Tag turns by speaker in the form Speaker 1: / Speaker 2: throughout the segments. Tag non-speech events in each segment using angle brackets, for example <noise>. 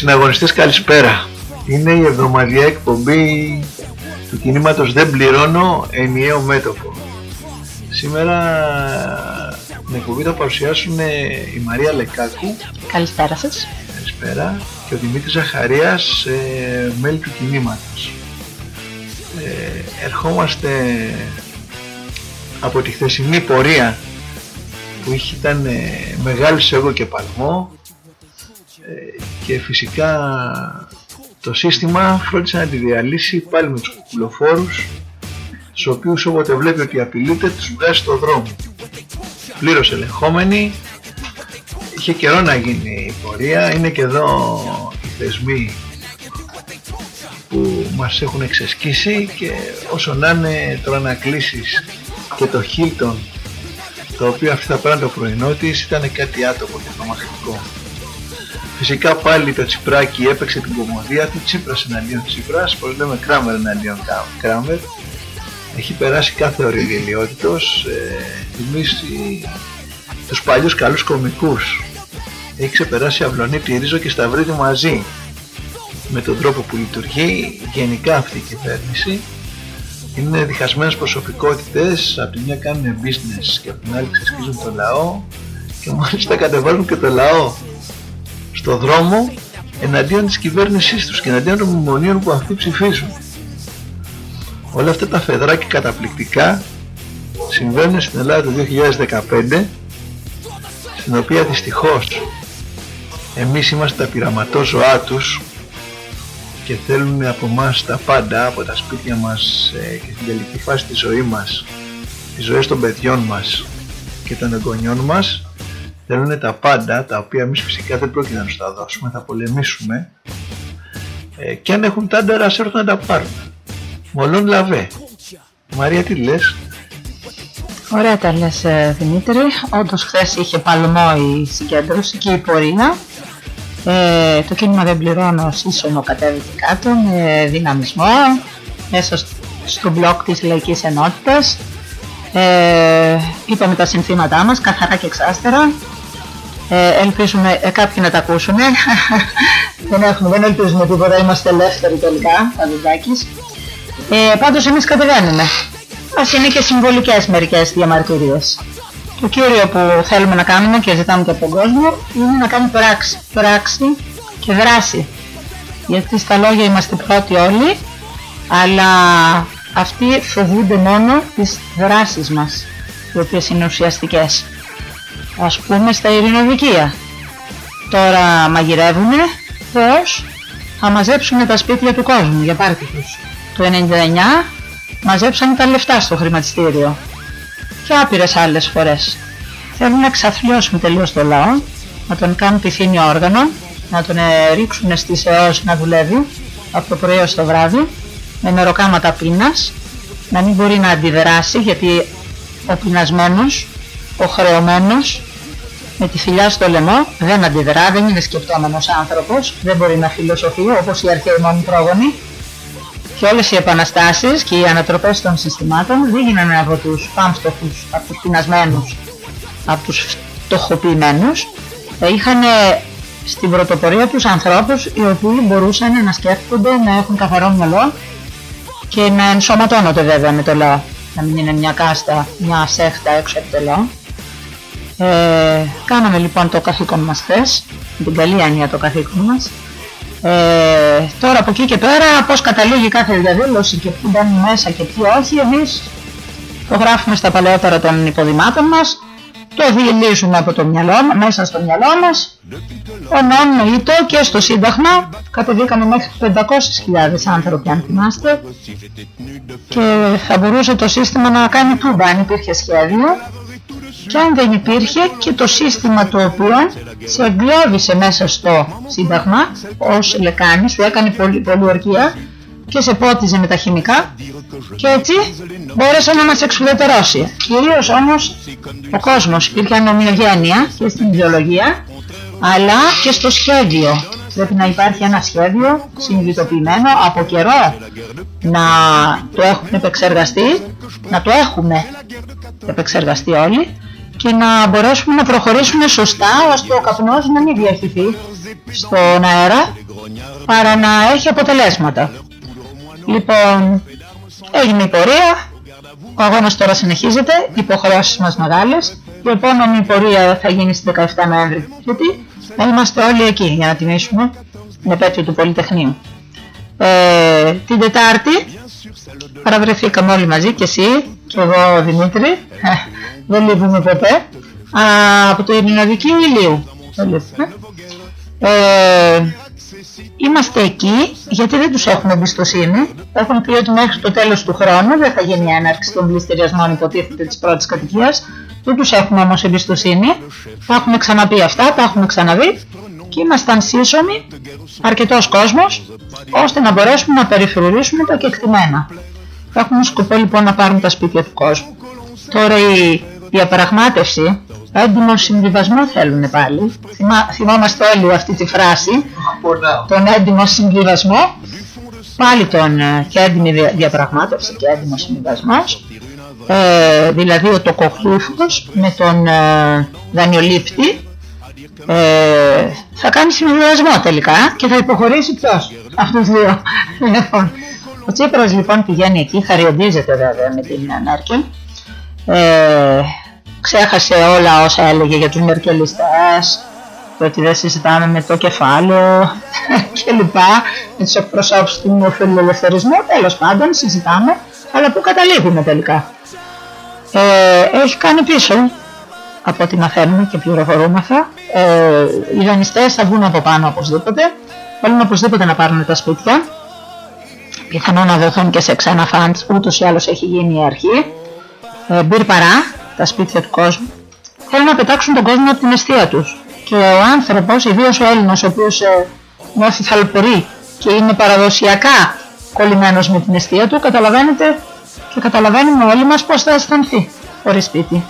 Speaker 1: συναγωνιστές καλησπέρα. Είναι η εβδομαδιαία εκπομπή του κινήματος Δεν Πληρώνω Ενιαίο Μέτωπο. Σήμερα την εκπομπή θα παρουσιάσουν η Μαρία Λεκάκου.
Speaker 2: Καλησπέρα σας.
Speaker 1: Καλησπέρα. Και ο Δημήτρης Ζαχαρίας, ε, μέλη του κινήματος. Ε, ερχόμαστε από τη χθεσινή πορεία που είχε ήταν ε, μεγάλη σε εγώ και παλμό ε, και φυσικά το σύστημα φρόντισε να τη διαλύσει πάλι με τους κουκουλοφόρους στους οποίους όποτε βλέπει ότι απειλείται τους βγάζει στο δρόμο. Πλήρως ελεγχόμενοι είχε καιρό να γίνει η πορεία. Είναι και εδώ οι θεσμοί που μας έχουν εξεσκίσει και όσο να είναι τώρα να κλείσεις και το Hilton το οποίο αυτή θα πέραν το πρωινό της ήταν κάτι άτομο και τρομακτικό. Φυσικά πάλι το Τσιπράκι έπαιξε την κομμωδία του. Τσίπρας εναντίον Τσίπρας, πως λέμε Κράμερ εναντίον Κράμερ. Έχει περάσει κάθε όριο γελιότητος, ε, θυμίσει τους παλιούς καλούς κομικούς. Έχει ξεπεράσει Αυλονίτη, Ρίζο και Σταυρίδη μαζί. Με τον τρόπο που λειτουργεί γενικά αυτή η κυβέρνηση. Είναι διχασμένες προσωπικότητες. Από τη μια κάνουν business και από την άλλη ξεσκίζουν το λαό. Και μάλιστα κατεβάζουν και το λαό στο δρόμο εναντίον της κυβέρνησής τους και εναντίον των μνημονίων που αυτοί ψηφίζουν. Όλα αυτά τα φεδράκια καταπληκτικά συμβαίνουν στην Ελλάδα το 2015 στην οποία δυστυχώς εμείς είμαστε τα πειραματόζωά τους και θέλουν από μας τα πάντα, από τα σπίτια μας ε, και την τελική φάση της ζωής μας, τις ζωές των παιδιών μας και των εγγονιών μας, θέλουν τα πάντα, τα οποία εμείς φυσικά δεν πρόκειται να τους τα δώσουμε, θα πολεμήσουμε ε, και αν έχουν τάντερα ας έρθουν να τα πάρουν. Μολόν λαβέ. Μαρία τι λες;
Speaker 2: Ωραία τα λες ε, Δημήτρη. Όντως χθες είχε παλμό η συγκέντρωση και η πορεία ε, το κίνημα δεν πληρώνω σύσσωμο κατέβηκε κάτω με δυναμισμό μέσα στο μπλοκ της Λαϊκής Ενότητας. Ε, είπαμε τα συνθήματά μας καθαρά και εξάστερα. Ε, ελπίζουμε ε, κάποιοι να τα ακούσουν. <laughs> δεν, έχουμε, δεν ελπίζουμε τίποτα, είμαστε ελεύθεροι τελικά, Παδουδάκης. Ε, πάντως εμείς κατεβαίνουμε. Ας είναι και συμβολικές μερικές διαμαρτυρίες. Το κύριο που θέλουμε να κάνουμε και ζητάμε και από τον κόσμο είναι να κάνει πράξη. Πράξη και δράση. Γιατί στα λόγια είμαστε πρώτοι όλοι, αλλά αυτοί φοβούνται μόνο τις δράσεις μας, οι οποίες είναι ουσιαστικές. Ας πούμε στα ειρηνοδικεία. Τώρα μαγειρεύουνε πώς; Θα μαζέψουν τα σπίτια του κόσμου για πάρτι τους. Το 99 μαζέψαν τα λεφτά στο χρηματιστήριο και άπειρες άλλες φορές. Θέλουν να εξαθλιώσουν τελείως το λαό, να τον κάνουν πυθύνιο όργανο, να τον ε, ρίξουν στις αιώς να δουλεύει από το πρωί ως το βράδυ, με μεροκάματα πείνας, να μην μπορεί να αντιδράσει γιατί ο πεινασμένος, ο χρεωμένος, με τη φιλιά στο λαιμό δεν αντιδρά, δεν είναι σκεπτόμενος άνθρωπος, δεν μπορεί να φιλοσοφεί όπως οι αρχαίοι μόνοι πρόγονοι και όλες οι επαναστάσεις και οι ανατροπές των συστημάτων δεν γίνανε από τους πάμστοχους, από τους πεινασμένους, από τους φτωχοποιημένους. Είχαν στην πρωτοπορία τους ανθρώπους οι οποίοι μπορούσαν να σκέφτονται, να έχουν καθαρό μυαλό και να ενσωματώνονται βέβαια με το λαό. Να μην είναι μια κάστα, μια σέχτα έξω από το λαό. Ε, κάναμε λοιπόν το καθήκον μας χθες, την καλή έννοια το καθήκον μας. Ε, τώρα από εκεί και πέρα πώς καταλήγει κάθε διαδήλωση και πού μπαίνει μέσα και ποιοι όχι εμείς το γράφουμε στα παλαιότερα των υποδημάτων μας το διελύσουμε από το μυαλό μέσα στο μυαλό μας ενώ το και στο Σύνταγμα. Κατεβήκαμε μέχρι 500.000 άνθρωποι αν θυμάστε. Και θα μπορούσε το σύστημα να κάνει τούμπα αν υπήρχε σχέδιο και αν δεν υπήρχε και το σύστημα το οποίο σε εγκλώβησε μέσα στο Σύνταγμα ως λεκάνης, σου έκανε πολύ, πολυορκία και σε πότιζε με τα χημικά και έτσι μπόρεσε να μας εξουδετερώσει. Κυρίως όμως ο κόσμος υπήρχε ανομοιογένεια και στην ιδεολογία αλλά και στο σχέδιο. Πρέπει να υπάρχει ένα σχέδιο συνειδητοποιημένο από καιρό να το έχουμε επεξεργαστεί, να το έχουμε επεξεργαστεί όλοι και να μπορέσουμε να προχωρήσουμε σωστά ώστε ο καπνός να μην διαχυθεί στον αέρα παρά να έχει αποτελέσματα. Λοιπόν, έγινε η πορεία, ο αγώνας τώρα συνεχίζεται, οι υποχρεώσεις μας μεγάλες, η επόμενη πορεία θα γίνει στις 17 Νοέμβρη, γιατί θα είμαστε όλοι εκεί για να τιμήσουμε την επέτειο του Πολυτεχνείου. Ε, την Τετάρτη παραβρεθήκαμε όλοι μαζί και εσύ και εγώ ο Δημήτρη, δεν λείπουμε ποτέ, από το Ειρηνοδική Ηλίου. Ε, είμαστε εκεί γιατί δεν τους έχουμε εμπιστοσύνη. Έχουν πει ότι μέχρι το τέλος του χρόνου δεν θα γίνει έναρξη των πληστηριασμών υποτίθεται της πρώτης κατοικίας. Δεν τους έχουμε όμως εμπιστοσύνη. Τα έχουμε ξαναπεί αυτά, τα έχουμε ξαναδεί και ήμασταν σύσσωμοι, αρκετός κόσμος, ώστε να μπορέσουμε να περιφρουρήσουμε τα κεκτημένα. Έχουμε σκοπό λοιπόν να πάρουν τα σπίτια του κόσμου. Τώρα η διαπραγμάτευση, έντιμο συμβιβασμό θέλουν πάλι. Θυμά, θυμόμαστε όλοι αυτή τη φράση, τον έντιμο συμβιβασμό. Πάλι τον ε, και έντιμη διαπραγμάτευση και έντιμο συμβιβασμός. Ε, δηλαδή ο τοκοκλούφος με τον ε, δανειολήπτη ε, θα κάνει συμβιβασμό τελικά και θα υποχωρήσει ποιος; Αυτούς δύο. Λοιπόν, ο Τσίπρας λοιπόν πηγαίνει εκεί, χαριοντίζεται βέβαια με την Μέρκελ ε, ξέχασε όλα όσα έλεγε για τους μερκελιστές ότι δεν συζητάμε με το κεφάλαιο <laughs> και λοιπά με τους εκπροσώπους του φιλελευθερισμού. Τέλος πάντων συζητάμε αλλά που καταλήγουμε τελικά. Ε, έχει κάνει πίσω από ό,τι μαθαίνουμε και πληροφορούμεθα. Ε, οι δανειστές θα βγουν από πάνω οπωσδήποτε. Θέλουν οπωσδήποτε να πάρουν τα σπίτια πιθανόν να δοθούν και σε ξένα φαντς ούτως ή άλλως έχει γίνει η αρχή ε, μπυρ παρά, τα σπίτια του κόσμου, θέλουν να πετάξουν τον κόσμο από την αιστεία τους. Και ο άνθρωπος, ιδίως ο Έλληνας, ο οποίος ε, νιώθει θαλπορή και είναι παραδοσιακά κολλημένος με την αιστεία του, καταλαβαίνετε και καταλαβαίνουμε όλοι μας πώς θα αισθανθεί χωρίς σπίτι.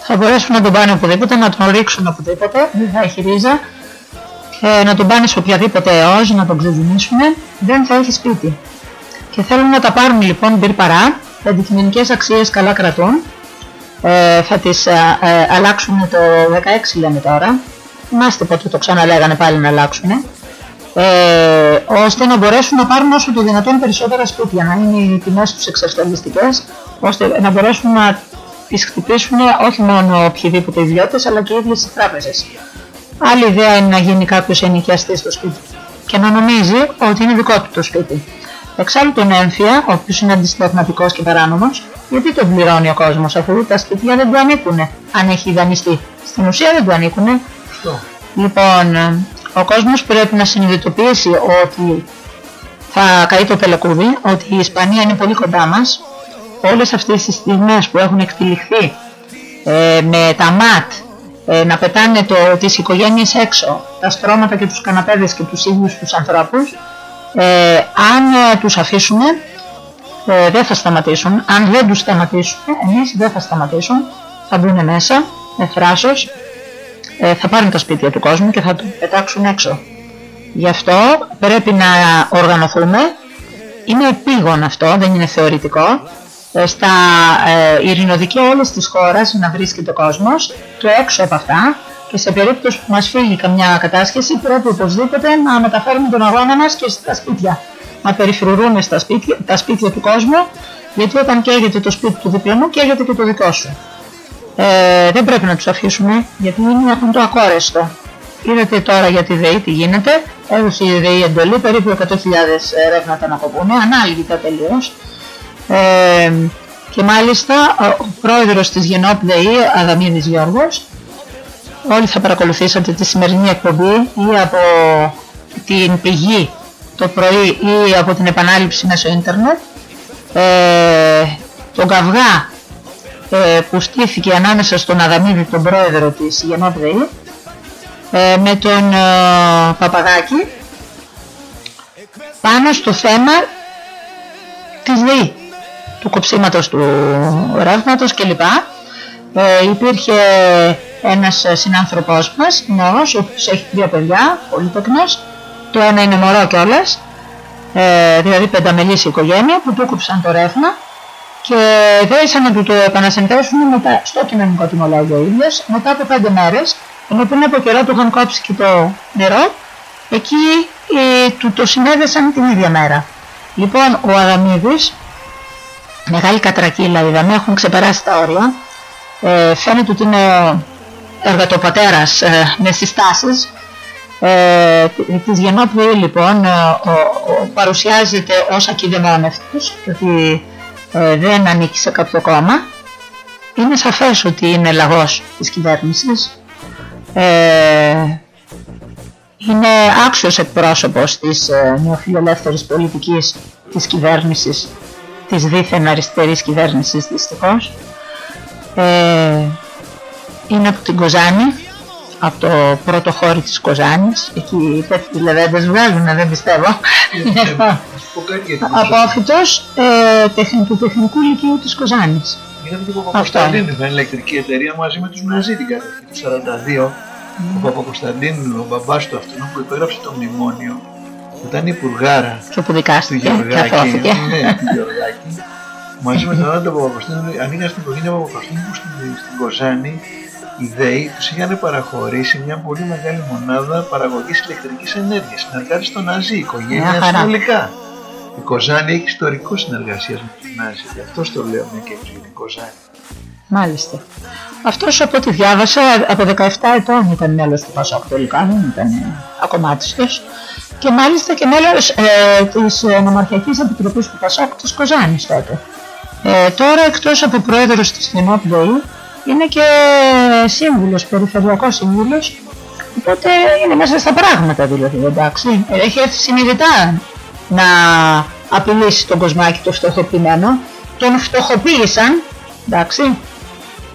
Speaker 2: Θα μπορέσουν να τον πάνε οπουδήποτε, να τον ρίξουν οπουδήποτε, δεν θα έχει ρίζα, ε, να τον πάνε σε οποιαδήποτε αιώż, να τον ξεζουμίσουν, δεν θα έχει σπίτι. Και θέλουν να τα πάρουν λοιπόν μπυρ παρά τα αντικειμενικές αξίες καλά κρατούν. Ε, θα τις ε, ε, αλλάξουν το 16 λέμε τώρα. Θυμάστε πότε το ξαναλέγανε πάλι να αλλάξουν. Ε, ώστε να μπορέσουν να πάρουν όσο το δυνατόν περισσότερα σπίτια, να είναι οι τιμές τους εξασφαλιστικές, ώστε να μπορέσουν να τις χτυπήσουν όχι μόνο οποιοδήποτε ιδιώτες, αλλά και οι ίδιες τις τράπεζες. Άλλη ιδέα είναι να γίνει κάποιος ενοικιαστής στο σπίτι και να νομίζει ότι είναι δικό του το σπίτι. Εξάλλου τον έμφυα, ο οποίος είναι αντισταθματικό και παράνομος, γιατί τον πληρώνει ο κόσμος αφού τα σπίτια δεν του ανήκουν, αν έχει δανειστεί. Στην ουσία δεν του ανήκουν. Λοιπόν, ο κόσμος πρέπει να συνειδητοποιήσει ότι θα καεί το πελεκούδι, ότι η Ισπανία είναι πολύ κοντά μας. Όλες αυτές τις στιγμές που έχουν εκτυλιχθεί ε, με τα ΜΑΤ ε, να πετάνε το, τις οικογένειες έξω, τα στρώματα και τους καναπέδες και τους ίδιους τους ανθρώπους, ε, αν ε, τους αφήσουμε ε, δεν θα σταματήσουν. Αν δεν τους σταματήσουμε εμείς δεν θα σταματήσουν. Θα μπουν μέσα με θράσος. Ε, θα πάρουν τα σπίτια του κόσμου και θα το πετάξουν έξω. Γι' αυτό πρέπει να οργανωθούμε. Είναι επίγον αυτό, δεν είναι θεωρητικό. ε, στα ε, ειρηνοδικεία όλες τις χώρες να βρίσκεται ο κόσμος και έξω από αυτά και σε περίπτωση που μας φύγει καμιά κατάσχεση πρέπει οπωσδήποτε να μεταφέρουμε τον αγώνα μας και στα σπίτια. Να περιφρουρούμε στα σπίτια, τα σπίτια του κόσμου γιατί όταν καίγεται το σπίτι του διπλανού καίγεται και το δικό σου. Ε, δεν πρέπει να τους αφήσουμε γιατί έχουν το ακόρεστο. Είδατε τώρα για τη ΔΕΗ τι γίνεται. Έδωσε η ΔΕΗ εντολή περίπου 100.000 ρεύματα να κοπούν, ανάλυτα τελείως. Ε, και μάλιστα ο πρόεδρος της Γενόπ ΔΕΗ, Αδαμίδης Γιώργος, όλοι θα παρακολουθήσατε τη σημερινή εκπομπή ή από την πηγή το πρωί ή από την επανάληψη μέσω ίντερνετ. Ε, τον καυγά ε, που στήθηκε ανάμεσα στον Αδαμίδη τον πρόεδρο της Γενόπδεη ε, με τον ε, Παπαγάκη πάνω στο θέμα της ΔΕΗ του κοψίματος του ρεύματος κλπ. Ε, υπήρχε ένας ε, συνάνθρωπός μας, νεός, ο οποίος έχει δύο παιδιά, πολύ τεκνός, το ένα είναι μωρό κιόλας, ε, δηλαδή πενταμελής οικογένεια που του κόψαν το ρεύμα και θέλησαν να του το επανασυνθέσουν μετά στο κοινωνικό τιμολόγιο ο ίδιος μετά από πέντε μέρες ενώ πριν από καιρό του είχαν κόψει και το νερό εκεί ε, του το συνέδεσαν την ίδια μέρα λοιπόν ο Αδαμίδης μεγάλη κατρακύλα είδαμε έχουν ξεπεράσει τα όρια ε, φαίνεται ότι είναι εργατοπατέρας ε, με συστάσεις. Ε, της Γενόπουλου λοιπόν ε, ο, ο, παρουσιάζεται ως ακιδεμόνευτος ότι ε, δεν ανήκει σε κάποιο κόμμα. Είναι σαφές ότι είναι λαγός της κυβέρνησης. Ε, είναι άξιος εκπρόσωπος της ε, νεοφιλελεύθερης πολιτικής της κυβέρνησης της δίθεν αριστερής κυβέρνησης δυστυχώς. Ε, είναι από την Κοζάνη από το πρώτο χώρο της Κοζάνης. Εκεί οι τέτοιοι λεβέντες βγάζουν δεν πιστεύω. <laughs> Απόφυτος ε, του τεχνικού λυκείου της Κοζάνης.
Speaker 1: Είναι από την Παπακοσταντίνου, ήταν ηλεκτρική εταιρεία μαζί με τους Ναζί την κατοχή του 42 ο Παπακοσταντίνου, ο μπαμπάς του αυτού που υπέγραψε το μνημόνιο ήταν υπουργάρα.
Speaker 2: Και που δικάστηκε και αθώθηκε.
Speaker 1: Ναι, του Γεωργάκη. Μαζί με τον Άντο Παπακοσταντίνου ανήκαν στην οικογένεια Παπακοσταντίνου που στην, στην Κοζάνη οι ΔΕΗ τους είχαν παραχωρήσει μια πολύ μεγάλη μονάδα παραγωγής ηλεκτρικής ενέργειας συνεργάτη στο Ναζί, η οικογένεια συνολικά. Η Κοζάνη έχει ιστορικό συνεργασίας με τον Νάζι γι' αυτό το λέω μια και η Κοζάνη.
Speaker 2: Μάλιστα. Αυτός από ό,τι διάβασα από 17 ετών ήταν μέλος του Πασόκ τελικά, δεν ήταν ακομάτιστος και μάλιστα και μέλος ε, της Νομαρχιακής Επιτροπής του Πασόκ της Κοζάνης τότε. Ε, τώρα εκτός από πρόεδρος της Θεμόπλοη είναι και σύμβουλος, περιφερειακός σύμβουλος οπότε είναι μέσα στα πράγματα δηλαδή εντάξει. Έχει έρθει συνειδητά να απειλήσει τον κοσμάκι το φτωχοποιημένο τον φτωχοποίησαν εντάξει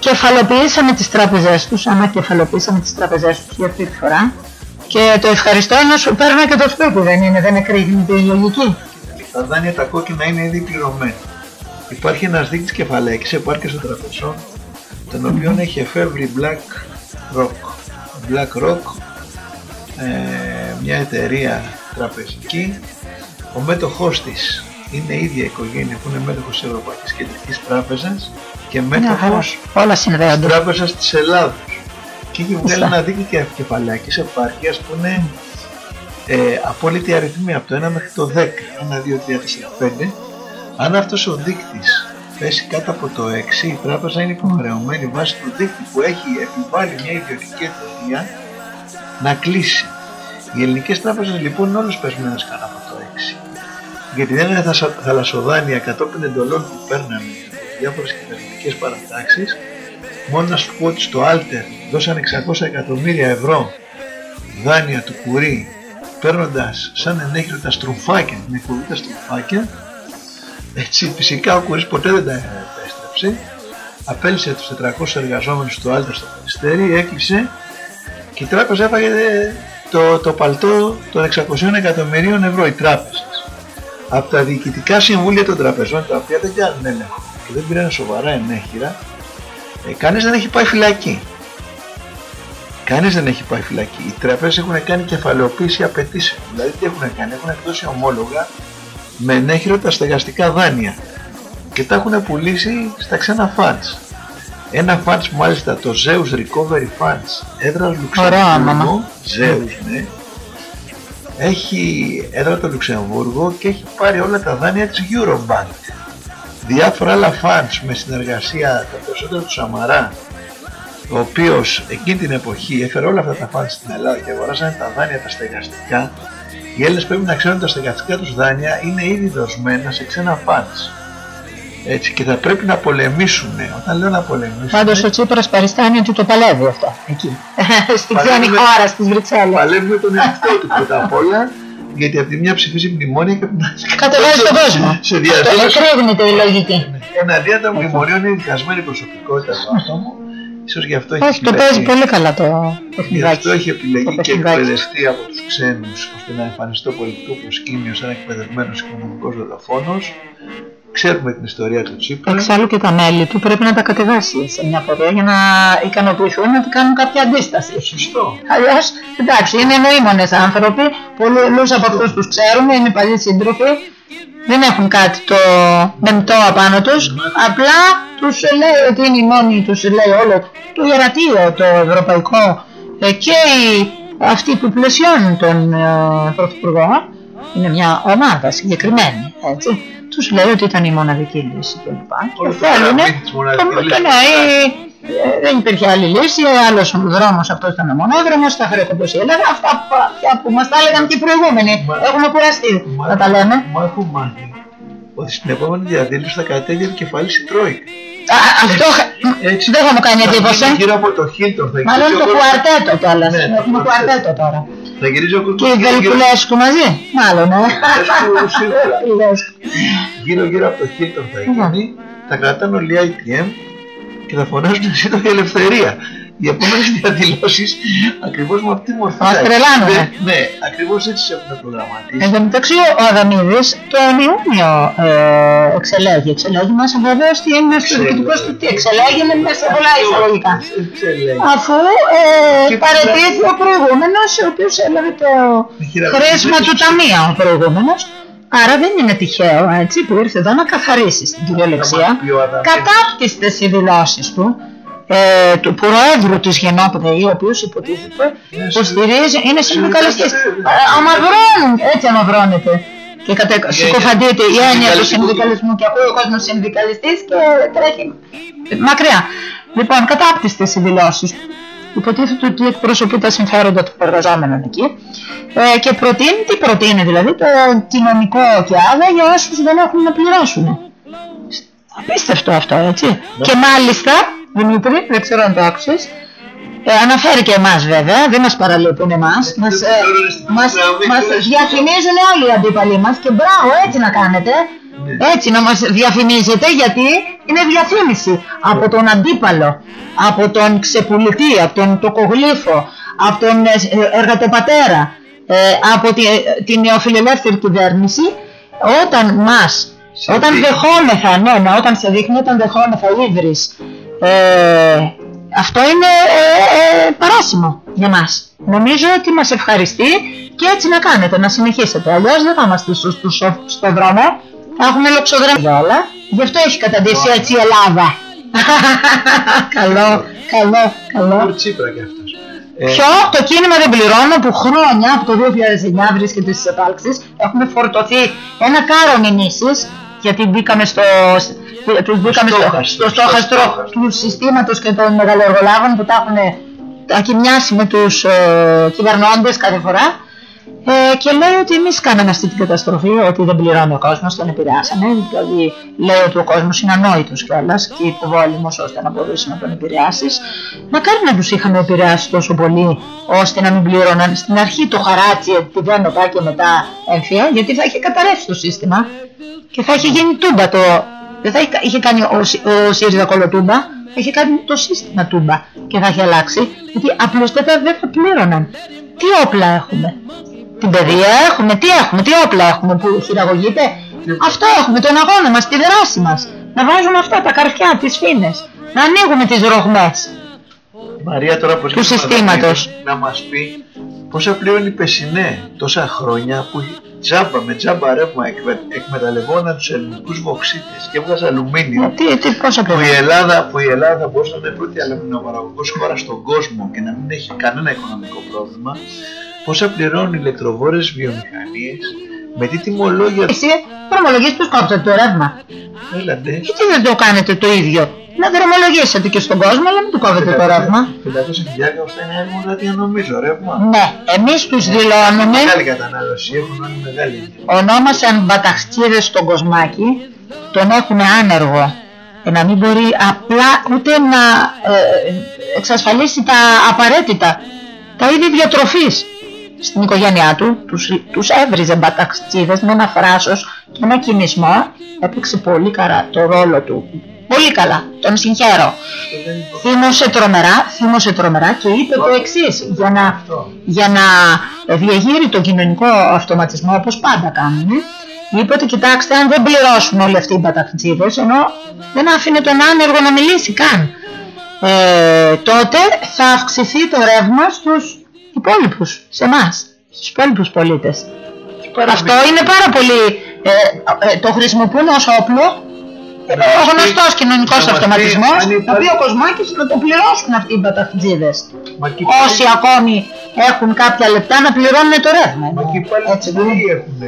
Speaker 2: κεφαλοποιήσαμε τις τράπεζές τους, άμα κεφαλοποιήσαμε τις τράπεζές τους για αυτή τη φορά και το ευχαριστώ να σου παίρνω και το σπίτι, δεν είναι, δεν εκρήγνεται η λογική.
Speaker 1: Τα δάνεια τα κόκκινα είναι ήδη πληρωμένα. Υπάρχει ένας δείκτης κεφαλαίκης επάρκειας των τραπεζών, τον οποίο έχει εφεύρει Black Rock. Black Rock, ε, μια εταιρεία τραπεζική, ο μέτοχός της είναι η ίδια οικογένεια που είναι μέτοχος της Ευρωπαϊκής Κεντρικής Τράπεζας και μέτοχος
Speaker 2: όλα συνδέονται.
Speaker 1: της Τράπεζας της Ελλάδος. Και έχει βγάλει ένα δίκτυο κεφαλαϊκής επάρκειας που είναι ε, απόλυτη αριθμή από το 1 μέχρι το 10, 1, 2, 3, 4, 5. Αν αυτός ο δείκτης πέσει κάτω από το 6, η τράπεζα είναι υποχρεωμένη βάσει του δείκτη που έχει επιβάλει μια ιδιωτική εταιρεία να κλείσει. Οι ελληνικές τράπεζες λοιπόν είναι όλες πεσμένες κάτω από το 6. Γιατί δεν είναι θαλασσοδάνεια κατόπιν εντολών που παίρνανε διάφορες κυβερνητικές παρατάξεις μόνο να σου πω ότι στο Alter δώσαν 600 εκατομμύρια ευρώ δάνεια του Κουρί παίρνοντας σαν ενέχειρο τα στρουφάκια, με εκπομπή τα στρουφάκια έτσι φυσικά ο Κουρής ποτέ δεν τα επέστρεψε. Απέλησε τους 400 εργαζόμενους του Alter στο Περιστέρι, έκλεισε και η τράπεζα έφαγε το, το παλτό των 600 εκατομμυρίων ευρώ οι τράπεζες. Από τα διοικητικά συμβούλια των τραπεζών τα οποία δεν κάνουν έλεγχο και δεν πήραν σοβαρά ενέχειρα ε, κανείς δεν έχει πάει φυλακή. Κανείς δεν έχει πάει φυλακή. Οι τραπέζες έχουν κάνει κεφαλαιοποίηση απαιτήσεων. Δηλαδή τι έχουν κάνει; Έχουν εκδώσει ομόλογα με ενέχειρο τα στεγαστικά δάνεια και τα έχουν πουλήσει στα ξένα funds ένα funds μάλιστα το Zeus Recovery Funds έδρα Λουξεμβούργο Zeus ναι έχει έδρα το Λουξεμβούργο και έχει πάρει όλα τα δάνεια της Eurobank διάφορα άλλα funds με συνεργασία τα περισσότερα του Σαμαρά ο οποίος εκείνη την εποχή έφερε όλα αυτά τα funds στην Ελλάδα και αγοράσανε τα δάνεια τα στεγαστικά οι Έλληνες πρέπει να ξέρουν τα στεγαστικά τους δάνεια είναι ήδη δοσμένα σε ξένα funds έτσι και θα πρέπει να πολεμήσουν όταν λέω να πολεμήσουν
Speaker 2: Πάντως ο Τσίπρας παριστάνει ότι το παλεύει αυτό εκεί. <laughs> Στην ξένη χώρα στις Βρυξέλλες.
Speaker 1: παλεύει με τον εαυτό του πρώτα απ' όλα γιατί από τη μια ψηφίζει μνημόνια και από την άλλη
Speaker 2: κατεβάζει τον κόσμο.
Speaker 1: Σε διαζώσει.
Speaker 2: Εκρήγνεται η λογική.
Speaker 1: Εναντίον των μνημονίων είναι δικασμένη προσωπικότητα του άτομου. Ίσως γι' αυτό έχει
Speaker 2: Όχι, το παίζει πολύ καλά το
Speaker 1: Γι'
Speaker 2: παιχνιδάκι.
Speaker 1: αυτό έχει επιλεγεί
Speaker 2: Το
Speaker 1: και
Speaker 2: παιχνιδάκι.
Speaker 1: εκπαιδευτεί από τους ξένους ώστε να εμφανιστεί το πολιτικό προσκήνιο σαν εκπαιδευμένος οικονομικός δολοφόνος. Ξέρουμε την ιστορία του Τσίπρα.
Speaker 2: Εξάλλου και τα μέλη του πρέπει να τα κατεβάσει σε μια πορεία για να ικανοποιηθούν ότι κάνουν κάποια αντίσταση.
Speaker 1: Σωστό.
Speaker 2: Αλλιώς, εντάξει, είναι νοήμονες άνθρωποι. Πολλούς από αυτούς τους ξέρουμε, είναι παλιοί σύντροφοι. δεν έχουν κάτι το μεμπτό απάνω τους, απλά τους λέει ότι είναι η μόνη, τους λέει όλο το ιερατείο, το ευρωπαϊκό ε, και οι, αυτοί που πλαισιώνουν τον ε, Πρωθυπουργό, είναι μια ομάδα συγκεκριμένη, έτσι, τους λέει ότι ήταν η μοναδική λύση κλπ. Και
Speaker 1: Όλο το
Speaker 2: θέλουν,
Speaker 1: καράβι της μοναδικής
Speaker 2: το-
Speaker 1: λύσης.
Speaker 2: ναι, η- ε, δεν υπήρχε άλλη λύση, άλλος ο δρόμος αυτός ήταν ο μονόδρομος, θα χρεοκοπήσει η Ελλάδα, αυτά που, αυτά που μας τα έλεγαν και οι προηγούμενοι,
Speaker 1: Μα-
Speaker 2: έχουμε κουραστεί
Speaker 1: Μα-
Speaker 2: να τα λέμε.
Speaker 1: Μα έχω μάθει ότι στην επόμενη διαδήλωση θα κατέβει επικεφαλής η Τρόικα.
Speaker 2: Α, αυτό
Speaker 1: Έτσι.
Speaker 2: δεν θα μου κάνει εντύπωση.
Speaker 1: Θα γίνει Γύρω από το Χίλτον θα
Speaker 2: Μάλλον
Speaker 1: γυρίζει
Speaker 2: το
Speaker 1: ο κόσμος-
Speaker 2: κουαρτέτο κιόλας.
Speaker 1: Ναι, το
Speaker 2: Έχουμε
Speaker 1: κουαρτέτο.
Speaker 2: κουαρτέτο τώρα.
Speaker 1: Θα γυρίζει ο
Speaker 2: Και
Speaker 1: κόσμος
Speaker 2: η
Speaker 1: γύρω- γύρω-
Speaker 2: Βελκουλέσκου μαζί. Μάλλον, ε.
Speaker 1: Βελκουλέσκου σίγουρα.
Speaker 2: Βελκουλέσκου.
Speaker 1: γύρω γύρω από το Χίλτον θα
Speaker 2: Ναι.
Speaker 1: γίνει, θα κρατάνε όλοι ITM και θα φωνάζουν ζήτω η ελευθερία. Οι επόμενες <laughs> διαδηλώσεις ακριβώς με αυτή τη μορφή.
Speaker 2: Μας
Speaker 1: θα-
Speaker 2: τρελάνουνε.
Speaker 1: Ναι, Ναι, ακριβώς έτσι σε έχουν προγραμματίσει.
Speaker 2: Εν τω μεταξύ ο Αδαμίδης τον Ιούνιο ε, εξελέγει. Εξελέγει μέσα βέβαια στην στο διοικητικό του τι εξελέγει με μέσα σε πολλά εισαγωγικά.
Speaker 1: Εξελέγει.
Speaker 2: Αφού ε,
Speaker 1: Και
Speaker 2: παρετήθη ο προηγούμενος ο οποίος έλαβε το
Speaker 1: χειραψηφίσει.
Speaker 2: χρήσμα του ταμεία ο προηγούμενος. Άρα δεν είναι τυχαίο έτσι, που ήρθε εδώ να καθαρίσεις στην κυριολεξία.
Speaker 1: μας πει ο Αδαμίδης.
Speaker 2: Κατάπτυστες οι δηλώσεις του, ε, του Προέδρου της Γενόπεδη, ο οποίος υποτίθεται που στηρίζει, είναι συνδικαλιστής. Ε, αμαυρώνουν, έτσι αμαυρώνεται. Και κατα... συκοφαντείται η έννοια του
Speaker 1: συνδικαλιστικού.
Speaker 2: συνδικαλισμού και ακούει ο κόσμος συνδικαλιστής και τρέχει μακριά. Λοιπόν, κατάπτυστες οι δηλώσεις του. Υποτίθεται ότι εκπροσωπεί τα συμφέροντα των εργαζόμενων εκεί ε, και προτείνει, τι προτείνει δηλαδή, το κοινωνικό άδεια για όσους δεν έχουν να πληρώσουν. Απίστευτο αυτό, έτσι. Και μάλιστα, Δημήτρη, δεν ξέρω αν το άκουσες, ε, αναφέρει και εμάς βέβαια, δεν μας παραλείπουν εμάς, μας, ε, μας, μας διαφημίζουν όλοι οι αντίπαλοι μας και μπράβο, έτσι να κάνετε. Έτσι να μας διαφημίζετε γιατί είναι διαφήμιση από τον αντίπαλο, από τον ξεπουλητή, από τον τοκογλύφο, από τον ε, εργατοπατέρα, ε, από τη- την νεοφιλελεύθερη κυβέρνηση. Όταν μας,
Speaker 1: Σε
Speaker 2: όταν
Speaker 1: δείχνει.
Speaker 2: δεχόμεθα, ναι, ναι, όταν σε δείχνει, όταν δεχόμεθα ύβρις, ε, αυτό είναι ε, ε, παράσιμο για μας. Νομίζω ότι μας ευχαριστεί και έτσι να κάνετε, να συνεχίσετε. Αλλιώς δεν θα είμαστε στο, στο, στο δρόμο, θα έχουμε λοξοδρέμει όλα. Γι' αυτό έχει καταντήσει έτσι η Ελλάδα. <laughs> καλό, καλό, καλό.
Speaker 1: Ο Τσίπρα κι αυτός. Ε,
Speaker 2: Ποιο; Το κίνημα δεν πληρώνω που χρόνια από το 2009 βρίσκεται στις επάλξεις έχουμε φορτωθεί ένα κάρο μηνύσεις γιατί μπήκαμε στο, τους μπήκαμε στο,
Speaker 1: στόχαστρο.
Speaker 2: στο στόχαστρο
Speaker 1: Στο στόχαστρο.
Speaker 2: του συστήματος και των μεγαλοεργολάβων που τα έχουν ακοιμιάσει με τους ε, κυβερνώντες κάθε φορά ε, και λέει ότι εμείς κάναμε αυτή την καταστροφή, ότι δεν πληρώνει ο κόσμος, τον επηρεάσαμε. Δηλαδή λέει ότι ο κόσμος είναι ανόητος κιόλας και υποβόλυμος ώστε να μπορέσει να τον επηρεάσεις. Μακάρι να τους είχαμε επηρεάσει τόσο πολύ ώστε να μην πλήρωναν στην αρχή το χαράτσι, τη βένοτα και μετά έμφυα, γιατί θα είχε καταρρεύσει το σύστημα και θα είχε γίνει τούμπα το... Δεν θα είχε- είχε κάνει ο, Σι- ο ΣΥΡΙΖΑ κολοτούμπα, θα είχε κάνει το σύστημα τούμπα και θα είχε αλλάξει, γιατί απλούστατα δεν θα πλήρωναν. Τι όπλα έχουμε, την παιδεία έχουμε, τι έχουμε, τι όπλα έχουμε που χειραγωγείται; Αυτό έχουμε, τον αγώνα μας, τη δράση μας. Να βάζουμε αυτά τα καρφιά, τις φίνες. Να ανοίγουμε τις ρογμές.
Speaker 1: Μαρία τώρα πως
Speaker 2: Του
Speaker 1: είναι
Speaker 2: συστήματος.
Speaker 1: να μας πει πόσα πλήρωνε η Πεσινέ τόσα χρόνια που τζάμπα με τζάμπα ρεύμα εκμε, εκμεταλλευόταν τους ελληνικούς βοξίτες και έβγαζε αλουμίνιο
Speaker 2: Ε, Τι, τι, πόσα
Speaker 1: που η
Speaker 2: πρέπει.
Speaker 1: Ελλάδα, που η Ελλάδα μπορούσε να είναι η πρώτη αλουμινοπαραγωγός χώρα στον κόσμο και να μην έχει κανένα οικονομικό πρόβλημα πόσα πληρώνουν οι ηλεκτροβόρες βιομηχανίες με τι τιμολόγια
Speaker 2: Εσύ δρομολογείς τους κόψατε το ρεύμα.
Speaker 1: έλατε
Speaker 2: Γιατί δεν το κάνετε το ίδιο; Να δρομολογήσετε και στον κόσμο, αλλά μην του κόβετε το ρεύμα.
Speaker 1: 500 χιλιάρικα αυτά είναι έργο κάτι νομίζω ρεύμα
Speaker 2: Ναι, εμείς τους δηλώνουμε,
Speaker 1: Μεγάλη κατανάλωση, έχουν όλοι μεγάλη.
Speaker 2: ονόμασαν μπαταχτήρες στον κοσμάκι, τον έχουν άνεργο και να μην μπορεί απλά ούτε να ε, εξασφαλίσει τα απαραίτητα, τα είδη διατροφής στην οικογένειά του, τους, τους έβριζε μπαταξίδες με ένα φράσος και ένα κινησμό, έπαιξε πολύ καλά το ρόλο του, πολύ καλά, τον συγχαίρω. Θύμωσε τρομερά, θύμωσε τρομερά και είπε το εξής, για να,
Speaker 1: Αυτό.
Speaker 2: για να διαγείρει τον κοινωνικό αυτοματισμό όπως πάντα κάνουν, είπε ότι κοιτάξτε αν δεν πληρώσουν όλοι αυτοί οι μπαταξίδες, ενώ δεν άφηνε τον άνεργο να μιλήσει καν, ε, τότε θα αυξηθεί το ρεύμα στους υπόλοιπους, σε εμάς, στους υπόλοιπους πολίτες. Αυτό είναι πάρα πολύ ε, ε, το χρησιμοποιούν ως όπλο ο γνωστός κοινωνικός
Speaker 1: να μας πει
Speaker 2: αυτοματισμός,
Speaker 1: αν
Speaker 2: το
Speaker 1: υπάρχει-
Speaker 2: οποίο ο Κοσμάκης να το πληρώσουν αυτοί οι μπαταχτζίδες.
Speaker 1: Μα και
Speaker 2: Όσοι ακόμη έχουν κάποια λεπτά να πληρώνουν το ρεύμα.
Speaker 1: Μα και πάλι
Speaker 2: Έτσι δεν είναι.
Speaker 1: έχουν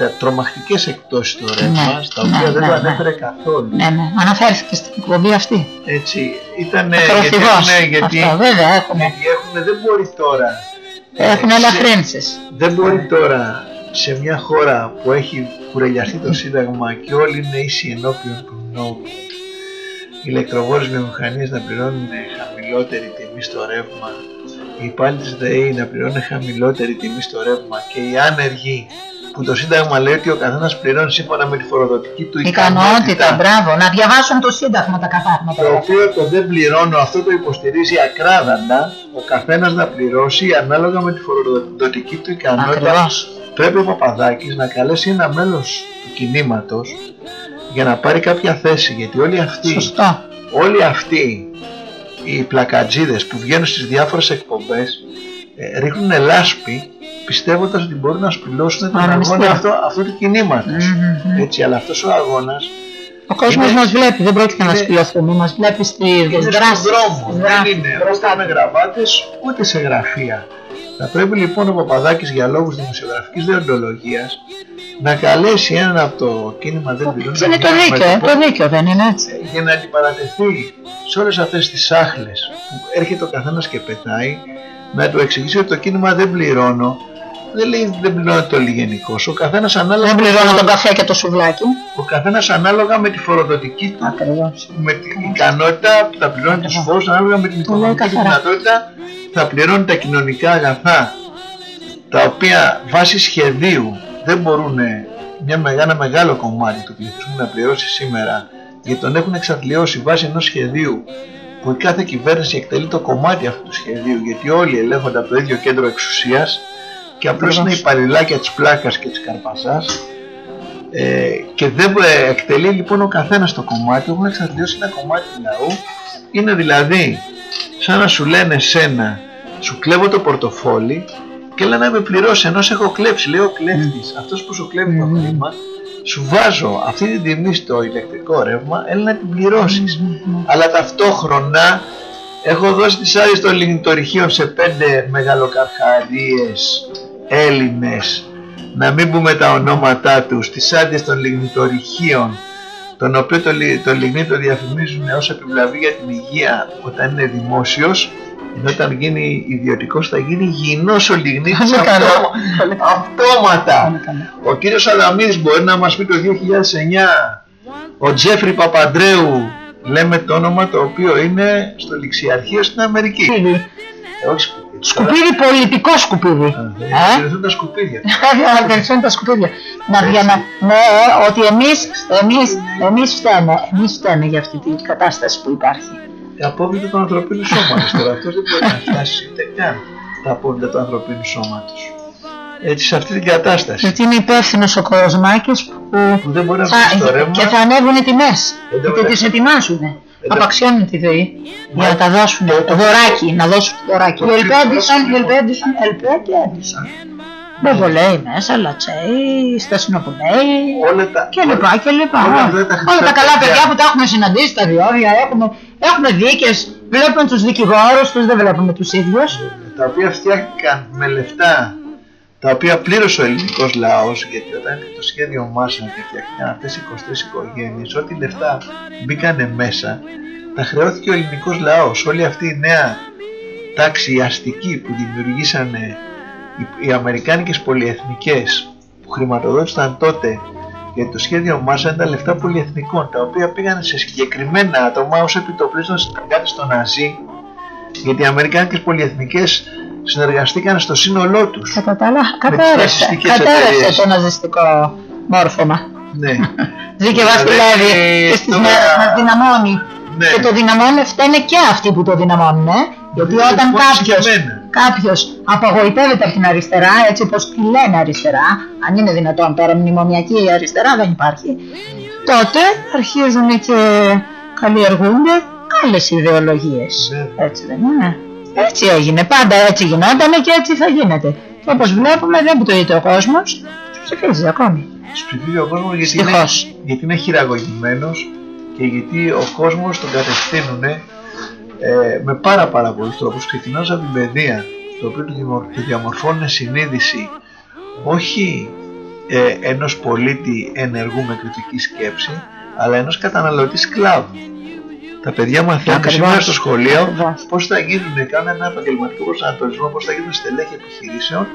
Speaker 1: τα τρομακτικές εκπτώσεις στο ρεύμα,
Speaker 2: Ναι,
Speaker 1: στα οποία
Speaker 2: ναι,
Speaker 1: δεν
Speaker 2: ναι,
Speaker 1: το
Speaker 2: ναι.
Speaker 1: ανέφερε καθόλου.
Speaker 2: Ναι, ναι, αναφέρθηκε στην εκπομπή αυτή.
Speaker 1: Έτσι, ήταν γιατί,
Speaker 2: Ακροθυγός.
Speaker 1: ναι, γιατί,
Speaker 2: Αυτό, βέβαια, έχουν.
Speaker 1: γιατί έχουν, δεν μπορεί τώρα
Speaker 2: Έχουν
Speaker 1: ε, σε-
Speaker 2: ελαφρύνσεις.
Speaker 1: Δεν μπορεί τώρα σε μια χώρα που έχει κουρελιαστεί το Σύνταγμα και όλοι είναι ίσοι ενώπιον του νόμου οι ηλεκτροβόρες βιομηχανίες να πληρώνουν χαμηλότερη τιμή στο ρεύμα οι υπάλληλοι της ΔΕΗ να πληρώνουν χαμηλότερη τιμή στο ρεύμα και οι άνεργοι που το Σύνταγμα λέει ότι ο καθένας πληρώνει σύμφωνα με τη φοροδοτική του
Speaker 2: Ικανότητα, μπράβο. Να διαβάσουν το Σύνταγμα τα
Speaker 1: το
Speaker 2: καθάρματα.
Speaker 1: οποίο το δεν πληρώνω, αυτό το υποστηρίζει ακράδαντα ο καθένας να πληρώσει ανάλογα με τη φοροδοτική του ικανότητα
Speaker 2: Ακριβώς.
Speaker 1: πρέπει ο Παπαδάκης να καλέσει ένα μέλος του κινήματος για να πάρει κάποια θέση γιατί όλοι αυτοί,
Speaker 2: Σωστό.
Speaker 1: όλοι αυτοί οι πλακατζίδες που βγαίνουν στις διάφορες εκπομπές ε, ρίχνουν λάσπη πιστεύοντας ότι μπορούν να σπηλώσουν τον
Speaker 2: Αναμνηστία.
Speaker 1: αγώνα αυτό, αυτού του κινήματος
Speaker 2: Μμμ.
Speaker 1: έτσι αλλά αυτός ο αγώνας
Speaker 2: Ο κόσμος
Speaker 1: Είναι-
Speaker 2: μας βλέπει, δεν πρόκειται να
Speaker 1: είναι-
Speaker 2: σπηλωθούμε, μας βλέπει στις
Speaker 1: είναι στον
Speaker 2: δράσεις.
Speaker 1: δρόμο
Speaker 2: στις
Speaker 1: δεν
Speaker 2: δράσεις.
Speaker 1: είναι ούτε με γραβάτες ούτε σε γραφεία θα πρέπει λοιπόν ο Παπαδάκης για λόγους δημοσιογραφικής δεοντολογίας να καλέσει έναν από το κίνημα δεν πληρώνει
Speaker 2: Είναι το δίκαιο, ε, το δίκαιο δεν είναι έτσι;
Speaker 1: για να αντιπαρατεθεί σε όλες αυτές τις άχλες που έρχεται ο καθένας και πετάει να του εξηγήσει ότι το κίνημα δεν πληρώνω δεν λέει δεν πληρώνει το λιγενικός ο καθένας ανάλογα,
Speaker 2: Δεν πληρώνω τον καφέ και το σουβλάκι.
Speaker 1: ο καθένας ανάλογα με τη φοροδοτική του
Speaker 2: Ακριβώς.
Speaker 1: με την ικανότητα που θα πληρώνει τους φόρους ανάλογα με την
Speaker 2: Το λέει
Speaker 1: οικονομική τους
Speaker 2: καθαρά.
Speaker 1: δυνατότητα θα πληρώνει τα κοινωνικά αγαθά τα οποία βάσει σχεδίου δεν μπορούν μια μεγά- ένα μεγάλο κομμάτι του πληθυσμού να πληρώσει σήμερα γιατί τον έχουν εξαθλιώσει βάσει ενός σχεδίου που η κάθε κυβέρνηση εκτελεί το κομμάτι αυτού του σχεδίου γιατί όλοι ελέγχονται από το ίδιο κέντρο εξουσίας και απλώς είναι
Speaker 2: Ακριβώς.
Speaker 1: η παρηλάκια της πλάκας και της καρπαζάς ε, και δεν ε, εκτελεί λοιπόν ο καθένας το κομμάτι. Έχουν εξαθλιώσει ένα κομμάτι του λαού. Είναι δηλαδή σαν να σου λένε σένα σου κλέβω το πορτοφόλι και λένε να με πληρώσει ενώ σε έχω κλέψει λέει ο κλέφτης αυτός που σου κλέβει το
Speaker 2: Μμμ.
Speaker 1: χρήμα σου βάζω αυτή την τιμή στο ηλεκτρικό ρεύμα έλα να την πληρώσεις. Αλλά ταυτόχρονα έχω δώσει τις άδειες των λιγνητορυχείων σε πέντε μεγαλοκαρχαρίες Έλληνες να μην πούμε τα ονόματά τους τις άδειες των λιγνητορυχείων τον οποίο το, λι- το λιγνί το διαφημίζουν ως επιβλαβή για την υγεία όταν είναι δημόσιος ενώ όταν γίνει ιδιωτικός θα γίνει υγιεινός ο λιγνίτης
Speaker 2: Πολύ
Speaker 1: αυτό,
Speaker 2: καλό. Πολύ καλό.
Speaker 1: αυτόματα
Speaker 2: Πολύ καλό.
Speaker 1: ο κύριος Αδαμίδης μπορεί να μας πει το 2009 ο Τζέφρι Παπαντρέου λέμε το όνομα το οποίο είναι στο ληξιαρχείο στην Αμερική
Speaker 2: Σκουπίδι.
Speaker 1: ε, όχι σκουπίδι
Speaker 2: Σκουπίδι, πολιτικό σκουπίδι.
Speaker 1: Ε,
Speaker 2: Ε;
Speaker 1: Συνηθούν τα σκουπίδια
Speaker 2: Να διαλυθούν τα σκουπίδια. Να δια, να, ναι, ότι εμείς, εμείς, εμείς φταίμε, εμείς φταίμε για αυτή την κατάσταση που υπάρχει.
Speaker 1: τα απόβλητα του ανθρωπίνου σώματος τώρα αυτός δεν μπορεί να φτάσει ούτε καν τα απόβλητα του ανθρωπίνου σώματος έτσι σε αυτή την κατάσταση
Speaker 2: Γιατί είναι υπεύθυνο ο Κοσμάκης που
Speaker 1: που δεν μπορεί να
Speaker 2: θα,
Speaker 1: βγει στο ρεύμα
Speaker 2: και θα ανέβουν οι τιμές.
Speaker 1: Δεν το
Speaker 2: Γιατί
Speaker 1: βλέπω.
Speaker 2: τις ετοιμάζουν.
Speaker 1: το-
Speaker 2: Απαξιώνουν τη ΔΕΗ για να
Speaker 1: Μα-
Speaker 2: τα δώσουν
Speaker 1: το- το-
Speaker 2: δωράκι, να δώσουν δωράκι.
Speaker 1: το-
Speaker 2: Η Ελπέ
Speaker 1: το-
Speaker 2: Έντισον, η
Speaker 1: το-
Speaker 2: Ελπέ Έντισον, Ελπέ και Έντισον. Μποβολέι μέσα, λατσέι, στασινοπουλέι
Speaker 1: όλα τα
Speaker 2: και λοιπά και λοιπά.
Speaker 1: Όλα αυτά τα
Speaker 2: Όλα τα καλά
Speaker 1: χρυσά
Speaker 2: παιδιά
Speaker 1: παιδιά.
Speaker 2: που τα έχουμε συναντήσει στα διόδια, έχουμε, έχουμε δίκες, βλέπουμε τους δικηγόρους τους, δεν βλέπουμε τους ίδιους.
Speaker 1: τα οποία φτιάχτηκαν με λεφτά τα οποία πλήρωσε ο ελληνικός λαός γιατί όταν είχε το σχέδιο Μάσα και φτιάχτηκαν αυτές οι 23 οικογένειες ό,τι λεφτά μπήκανε μέσα τα χρεώθηκε ο ελληνικός λαός. Όλη αυτή η νέα τάξη η αστική που δημιουργήσανε οι, οι αμερικάνικες πολυεθνικές που χρηματοδότησαν τότε γιατί το σχέδιο Μάσα ήταν λεφτά πολυεθνικών τα οποία πήγαν σε συγκεκριμένα άτομα ως επιτοπλίστων συνεργάτες των Ναζί γιατί οι αμερικάνικες πολυεθνικές συνεργαστήκαν στο σύνολό τους
Speaker 2: Κατά τα άλλα,
Speaker 1: τις
Speaker 2: κατέρευσε,
Speaker 1: φασιστικές
Speaker 2: κατέρευσε
Speaker 1: εταιρείες.
Speaker 2: το ναζιστικό μόρφωμα.
Speaker 1: ναι. <laughs>
Speaker 2: Ζει και
Speaker 1: Δηλαδή,
Speaker 2: βασιλεύει και στις
Speaker 1: τώρα-
Speaker 2: μέρες μας δυναμώνει.
Speaker 1: Ναι.
Speaker 2: Και το δυναμώνει φταίνε και αυτοί που το δυναμώνουν, ε. Γιατί
Speaker 1: Είναι
Speaker 2: όταν
Speaker 1: λοιπόν
Speaker 2: κάποιος,
Speaker 1: συγκεκριμένα.
Speaker 2: κάποιος απογοητεύεται από την αριστερά, έτσι όπως τη λένε αριστερά, αν είναι δυνατόν τώρα μνημονιακή αριστερά δεν υπάρχει, τότε αρχίζουν και καλλιεργούνται άλλες ιδεολογίες.
Speaker 1: Βέβαια.
Speaker 2: Έτσι δεν είναι; Έτσι έγινε. Πάντα έτσι γινόταν και έτσι θα γίνεται. Και όπως βλέπουμε δεν πτωείται ο κόσμος, τους ψηφίζει ακόμη.
Speaker 1: Τους ψηφίζει ο κόσμος γιατί είναι,
Speaker 2: Δυστυχώς.
Speaker 1: γιατί είναι χειραγωγημένος και γιατί ο κόσμος τον κατευθύνουν ε, με πάρα πάρα πολλούς τρόπους ξεκινάς από την παιδεία το οποίο του δημο- του διαμορφώνουν συνείδηση όχι ε, ενός πολίτη ενεργού με κριτική σκέψη αλλά ενός καταναλωτή σκλάβου τα παιδιά μαθαίνουν
Speaker 2: Ακριβώς.
Speaker 1: σήμερα στο σχολείο
Speaker 2: Ακριβώς.
Speaker 1: πώς θα γίνουν, κάνουν ένα επαγγελματικό προσανατολισμό, πώς θα γίνουν στελέχη επιχειρήσεων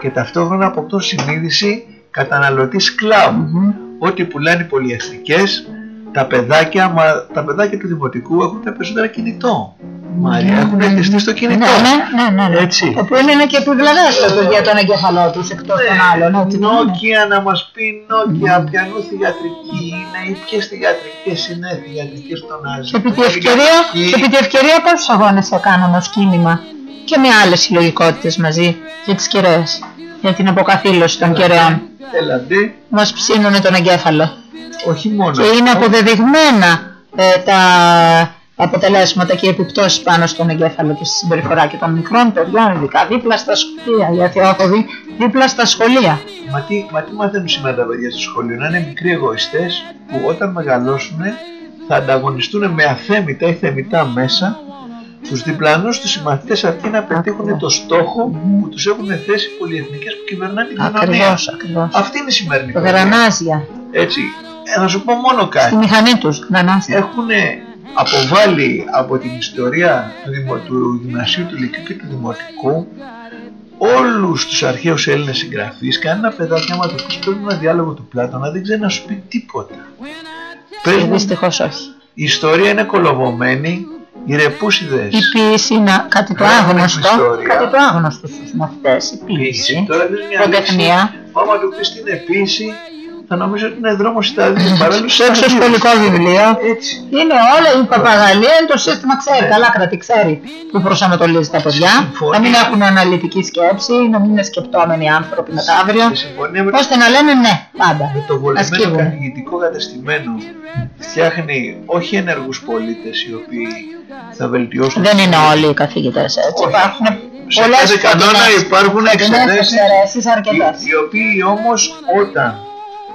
Speaker 1: και ταυτόχρονα αποκτούν συνείδηση καταναλωτής σκλάβου.
Speaker 2: Μμμ.
Speaker 1: Ό,τι πουλάνε οι πολυεθνικές, τα παιδάκια, μα τα παιδάκια του δημοτικού έχουν τα περισσότερα κινητό. Μαρία, έχουν εθιστεί στο κινητό.
Speaker 2: Ναι, ναι, ναι, ναι, ναι.
Speaker 1: Έτσι.
Speaker 2: Το οποίο είναι και επιβλαβέστατο για τον εγκέφαλό τους εκτός των άλλων. Έτσι, δεν είναι.
Speaker 1: Νόκια να μας πει Νόκια, ποιανού θηγατρική είναι ή ποιες θηγατρικές είναι θηγατρικές των Άζων.
Speaker 2: Και επί τη ευκαιρία, και επί τη ευκαιρία πόσους αγώνες έκαναν ως κίνημα; Και με άλλες συλλογικότητες μαζί για τις κεραίες, για την αποκαθήλωση των κεραίων.
Speaker 1: Έλαντε,
Speaker 2: Μας ψήνουν τον εγκέφαλο.
Speaker 1: Όχι μόνο.
Speaker 2: Και είναι αποδεδειγμένα ε, τα αποτελέσματα και οι επιπτώσεις πάνω στον εγκέφαλο και στη συμπεριφορά και των μικρών παιδιών, ειδικά δίπλα στα σχολεία, οι αθεόφοβοι δίπλα στα σχολεία.
Speaker 1: Μα τι, μα τι μαθαίνουν σήμερα τα παιδιά στο σχολείο, να είναι μικροί εγωιστές που όταν μεγαλώσουν θα ανταγωνιστούν με αθέμητα ή θεμητά μέσα τους διπλανούς τους συμμαθητές αρκεί να πετύχουν το στόχο που τους έχουν θέσει οι πολυεθνικές που κυβερνάνε την κοινωνία.
Speaker 2: Ακριβώς, ακριβώς.
Speaker 1: Αυτή είναι η σημερινή
Speaker 2: Το
Speaker 1: παιδεία.
Speaker 2: γρανάζια,
Speaker 1: Έτσι, ε, να σου πω μόνο
Speaker 2: στη
Speaker 1: κάτι.
Speaker 2: μηχανή τους, γρανάζια.
Speaker 1: Έχουν αποβάλει από την ιστορία του, δημο, του γυμνασίου, του λυκείου και του δημοτικού όλους τους αρχαίους Έλληνες συγγραφείς κανένα παιδάκι άμα του πεις παίρνει ένα διάλογο του Πλάτωνα δεν ξέρει να σου πει τίποτα
Speaker 2: Και
Speaker 1: Παίζουν,
Speaker 2: δυστυχώς όχι.
Speaker 1: η ιστορία είναι κολοβωμένη οι ρεπούσιδες
Speaker 2: Η ποίηση είναι κάτι το
Speaker 1: Γράφουν
Speaker 2: άγνωστο,
Speaker 1: την ιστορία.
Speaker 2: κάτι το άγνωστο στους μαθητές, η ποίηση,
Speaker 1: Τώρα λες μια
Speaker 2: λογοτεχνία.
Speaker 1: λέξη, άμα του πεις την επίηση θα νομίζω ότι είναι δρόμος στάδιο παράλληλο
Speaker 2: Στο εξωσχολικό βιβλίο
Speaker 1: Έτσι.
Speaker 2: είναι όλα η παπαγαλία, είναι το σύστημα ξέρει, καλά κρατή ξέρει που προσανατολίζει τα παιδιά,
Speaker 1: Συμφωνώ.
Speaker 2: να μην έχουν αναλυτική σκέψη, να μην είναι σκεπτόμενοι άνθρωποι μετά αύριο,
Speaker 1: Σε συμφωνία με το
Speaker 2: ώστε να λένε ναι, πάντα.
Speaker 1: με το
Speaker 2: Να
Speaker 1: βολεμένο
Speaker 2: σκύβουν.
Speaker 1: καθηγητικό κατεστημένο φτιάχνει όχι ενεργούς πολίτες οι οποίοι θα βελτιώσουν
Speaker 2: Δεν
Speaker 1: τη
Speaker 2: είναι
Speaker 1: ζωή.
Speaker 2: όλοι οι καθηγητές έτσι,
Speaker 1: Όχι.
Speaker 2: υπάρχουν
Speaker 1: Σε
Speaker 2: πολλές
Speaker 1: κάθε κανόνα
Speaker 2: φωτεινές-
Speaker 1: υπάρχουν
Speaker 2: φωτεινές
Speaker 1: εξαιρέσεις,
Speaker 2: εξαιρέσεις αρκετές.
Speaker 1: οι, οι οποίοι όμως όταν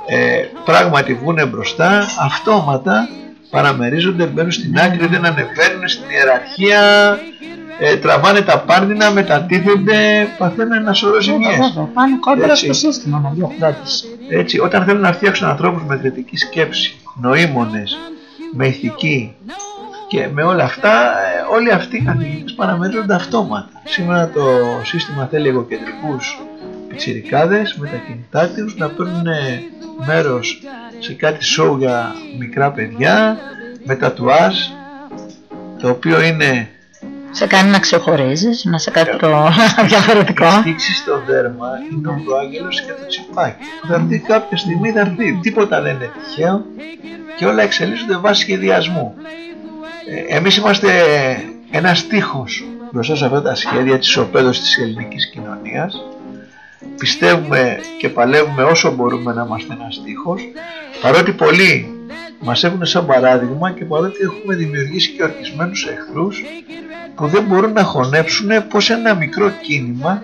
Speaker 1: ε, πράγματι βγουν μπροστά αυτόματα παραμερίζονται, μπαίνουν στην άκρη, δεν ανεβαίνουν στην ιεραρχία ε, τραβάνε τα πάρδινα, μετατίθενται, παθαίνουν ένα σωρό ζημιές.
Speaker 2: Βέβαια, Πάνε κόντρα
Speaker 1: Έτσι.
Speaker 2: στο σύστημα να διοχθέτεις.
Speaker 1: Έτσι, όταν θέλουν να φτιάξουν ανθρώπους με κριτική σκέψη, νοήμονες, με ηθική και με όλα αυτά, ε, όλοι αυτοί οι καθηγητές παραμερίζονται αυτόματα. Σήμερα το σύστημα θέλει εγωκεντρικούς πιτσιρικάδες με τα κινητά τους να παίρνουν μέρος σε κάτι σοου για μικρά παιδιά με τατουάζ το οποίο είναι
Speaker 2: Σε κάνει να ξεχωρίζεις, να σε κάτι το <laughs> διαφορετικό.
Speaker 1: στήξει στο δέρμα είναι ο προάγγελος και το τσιπάκι. Θα έρθει κάποια στιγμή, θα έρθει. Τίποτα δεν είναι τυχαίο και όλα εξελίσσονται βάσει σχεδιασμού. Ε, εμείς είμαστε ένας στίχος μπροστά σε αυτά τα σχέδια της οπέδωσης της ελληνικής κοινωνίας. Πιστεύουμε και παλεύουμε όσο μπορούμε να είμαστε ένας στίχος, παρότι πολλοί μας έχουν σαν παράδειγμα και παρότι έχουμε δημιουργήσει και ορκισμένους εχθρούς που δεν μπορούν να χωνέψουν πως ένα μικρό κίνημα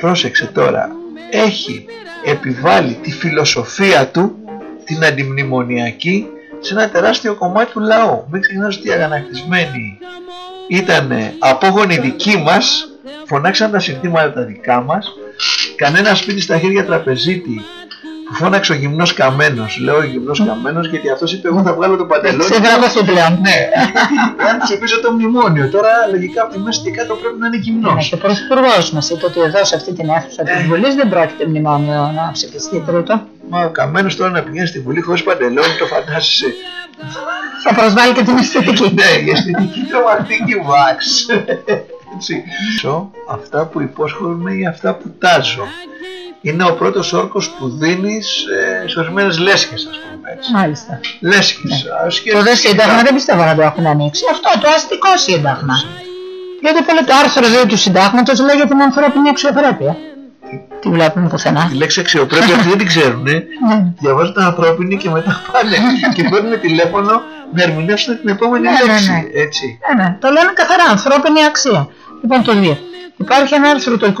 Speaker 1: πρόσεξε τώρα έχει επιβάλει τη φιλοσοφία του την αντιμνημονιακή σε ένα τεράστιο κομμάτι του λαού. Μην ξεχνάς ότι οι αγανακτισμένοι ήταν απόγονοι δικοί μας φωνάξαν τα συνθήματα τα δικά μας κανένα σπίτι στα χέρια τραπεζίτη που φώναξε ο γυμνός καμένος λέω ο γυμνός καμένος γιατί αυτός είπε εγώ θα βγάλω το παντελόνι
Speaker 2: Σε γράφω πλέον.
Speaker 1: ναι, αν ψηφίσω το μνημόνιο. Τώρα λογικά από τη μέση και κάτω πρέπει να είναι
Speaker 2: Ναι,
Speaker 1: γυμνός.
Speaker 2: και ο Πρωθυπουργός μας είπε ότι εδώ σε αυτή την αίθουσα της Βουλής δεν πρόκειται μνημόνιο να ψηφιστεί τρίτο.
Speaker 1: Μα ο καμένος τώρα να πηγαίνει στη Βουλή χωρίς παντελόνι, το φαντάζεσαι.
Speaker 2: Θα προσβάλλει και την αισθητική.
Speaker 1: ναι, η αισθητική τρομακτική βάξ. Έτσι. Σω, αυτά που υπόσχομαι ή αυτά που τάζω. Είναι ο πρώτος όρκος που δίνεις ε, σε ορισμένες λέσχες, ας πούμε έτσι.
Speaker 2: Μάλιστα.
Speaker 1: Λέσχες. ας
Speaker 2: Το δες σύνταγμα δεν πιστεύω να το έχουν ανοίξει. Αυτό το αστικό σύνταγμα. Γιατί πολύ το άρθρο 2 του συντάγματος λέει για την ανθρώπινη αξιοπρέπεια. Τι βλέπουμε πουθενά.
Speaker 1: Η λέξη αξιοπρέπεια αυτοί δεν την ξέρουν. <laughs>
Speaker 2: Ναι.
Speaker 1: Διαβάζουν τα ανθρώπινη και μετά πάνε <laughs> και παίρνουν τηλέφωνο να ερμηνεύσουν την επόμενη
Speaker 2: Ναι, ναι,
Speaker 1: λέξη.
Speaker 2: ναι.
Speaker 1: Έτσι.
Speaker 2: Ναι, ναι, το λένε καθαρά ανθρώπινη αξία. Λοιπόν, το 2. Υπάρχει ένα άρθρο το 21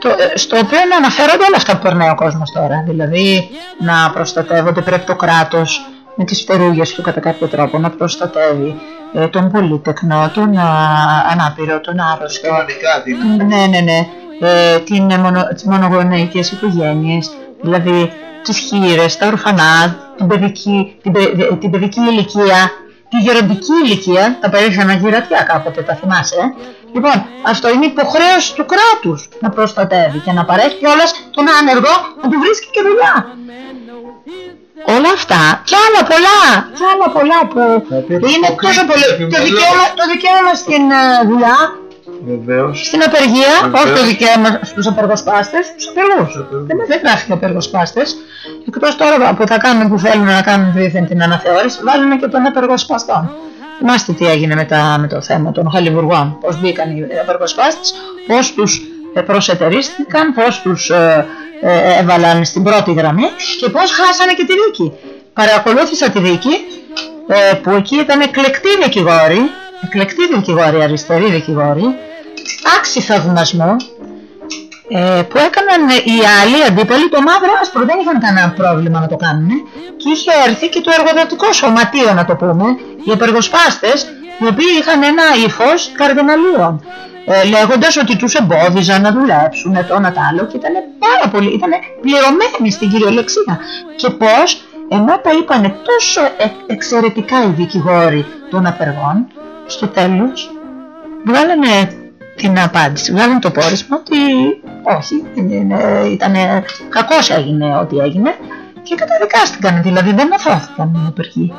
Speaker 2: το, ε, στο οποίο αναφέρονται όλα αυτά που περνάει ο κόσμος τώρα. Δηλαδή να προστατεύονται πρέπει το κράτος με τις φτερούγες του κατά κάποιο τρόπο να προστατεύει ε, τον πολίτεκνο, τον α, ανάπηρο, τον άρρωστο.
Speaker 1: Κοινωνικά δίκτυα.
Speaker 2: Ναι, ναι, ναι. Ε, την, ε, μονο, τις μονογονεϊκές οικογένειες, δηλαδή τις χείρες, τα ορφανά, την παιδική, την, παι- την παιδική ηλικία, τη γεροντική ηλικία, τα περίφημα γυρατιά κάποτε, τα θυμάσαι. ε; Λοιπόν, αυτό είναι υποχρέωση του κράτους να προστατεύει και να παρέχει κιόλας τον άνεργο να του βρίσκει και δουλειά. Όλα αυτά και άλλα πολλά, και άλλα πολλά που
Speaker 1: Τα οποία
Speaker 2: είναι
Speaker 1: το
Speaker 2: τόσο πολύ. Το
Speaker 1: επιμελώ.
Speaker 2: δικαίωμα, το δικαίωμα στην ε, δουλειά,
Speaker 1: Βεβαίως.
Speaker 2: στην απεργία,
Speaker 1: Βεβαίως.
Speaker 2: όχι το δικαίωμα στους απεργοσπάστες, στους απεργούς.
Speaker 1: Στους απεργούς.
Speaker 2: Δεν, δεν γράφει απεργοσπάστες. Εκτός τώρα που θα κάνουν που θέλουν να κάνουν δίθεν την αναθεώρηση, βάλουν και των απεργοσπαστών. Θυμάστε τι έγινε με, τα, με το θέμα των χαλιβουργών, πώς μπήκαν οι απεργοσπάστες, πώς τους ε, προσετερίστηκαν, πώς τους ε, ε, έβαλαν στην πρώτη γραμμή και πώς χάσανε και τη δίκη. Παρακολούθησα τη δίκη ε, που εκεί ήταν εκλεκτοί δικηγόροι, εκλεκτοί δικηγόροι, αριστεροί δικηγόροι, άξι θαυμασμού, ε, που έκαναν οι άλλοι αντίπαλοι το μαύρο άσπρο, δεν είχαν κανένα πρόβλημα να το κάνουν και είχε έρθει και το εργοδοτικό σωματείο να το πούμε, οι επεργοσπάστες οι οποίοι είχαν ένα ύφος καρδιναλίων ε, λέγοντας ότι τους εμπόδιζαν να δουλέψουν το ένα τ' άλλο και ήταν πάρα πολύ, ήταν πληρωμένοι στην κυριολεξία. Και πως ενώ τα είπαν τόσο ε- εξαιρετικά οι δικηγόροι των απεργών στο τέλος βγάλανε την απάντηση, βγάλανε το πόρισμα ότι όχι, ήταν κακός έγινε ό,τι έγινε και καταδικάστηκαν, δηλαδή δεν αθώθηκαν οι απεργοί.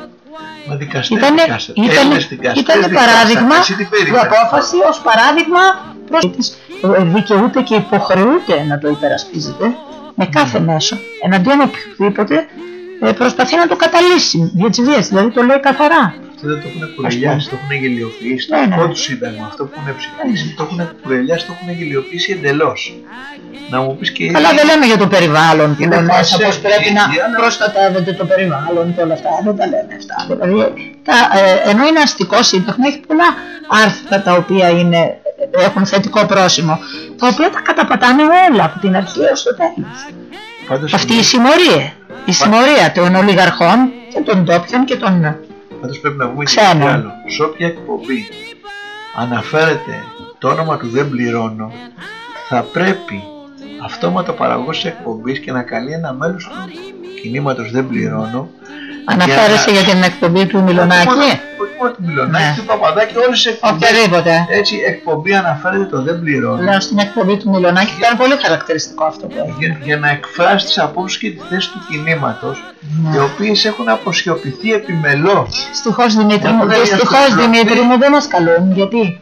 Speaker 1: Μα δικαστές
Speaker 2: Ήτανε,
Speaker 1: δικάσατε.
Speaker 2: ήτανε,
Speaker 1: Έλληνες δικαστές
Speaker 2: ήτανε
Speaker 1: δικάσατε.
Speaker 2: παράδειγμα,
Speaker 1: Εσύ τι
Speaker 2: η
Speaker 1: περίμενες.
Speaker 2: απόφαση ως παράδειγμα προς της ε, δικαιούται και υποχρεούται να το υπερασπίζεται με κάθε
Speaker 1: Ναι.
Speaker 2: μέσο, εναντίον οποιοδήποτε ε, προσπαθεί να το καταλύσει για τις βίες, δηλαδή το λέει καθαρά.
Speaker 1: Αυτοί δεν το έχουν κουρελιάσει, το έχουν γελιοποιήσει. Το
Speaker 2: Ναι, ναι.
Speaker 1: δικό του σύνταγμα, αυτό που έχουν ψηφίσει, το έχουν κουρελιάσει, το έχουν γελιοποιήσει εντελώς. Να μου πεις και
Speaker 2: Καλά δεν λέμε για το περιβάλλον που
Speaker 1: Είναι
Speaker 2: είναι μέσα,
Speaker 1: φασέ,
Speaker 2: πως πρέπει να
Speaker 1: ίδια, αλλά-
Speaker 2: προστατεύεται το περιβάλλον και όλα αυτά, δεν τα λέμε αυτά. Δηλαδή, τα, ε, ενώ είναι αστικό σύνταγμα, έχει πολλά άρθρα τα οποία είναι, έχουν θετικό πρόσημο, τα οποία τα καταπατάνε όλα από την αρχή έως το τέλος.
Speaker 1: Πάντως,
Speaker 2: Αυτή η συμμορία, η συμμορία των ολιγαρχών και των ντόπιων και των...
Speaker 1: πάντως πρέπει να βγούμε και
Speaker 2: Ξένο.
Speaker 1: κάτι άλλο. Σε όποια εκπομπή αναφέρεται το όνομα του δεν πληρώνω, θα πρέπει αυτόματα ο παραγωγός της εκπομπής και να καλεί ένα μέλος του κινήματος δεν πληρώνω
Speaker 2: Αναφέρεσαι
Speaker 1: να-
Speaker 2: για την εκπομπή του Μιλονάκη,
Speaker 1: Όχι μόνο του Μιλονάκη,
Speaker 2: Ναι.
Speaker 1: του Παπαδάκη, όλες τις εκπομπές.
Speaker 2: οποιαδήποτε.
Speaker 1: Έτσι, εκπομπή αναφέρεται το δεν πληρώνω.
Speaker 2: Λέω στην εκπομπή του Μιλονάκη ήταν πολύ χαρακτηριστικό αυτό που έγινε.
Speaker 1: για, για να εκφράσει τις απόψεις και τη θέση του κινήματος
Speaker 2: Ναι.
Speaker 1: οι οποίες έχουν αποσιωπηθεί επιμελώς
Speaker 2: Δυστυχώ Δημήτρη μου,
Speaker 1: Μα,
Speaker 2: δυστυχώ
Speaker 1: αυτό-
Speaker 2: Δημήτρη μου δεν μας καλούν γιατί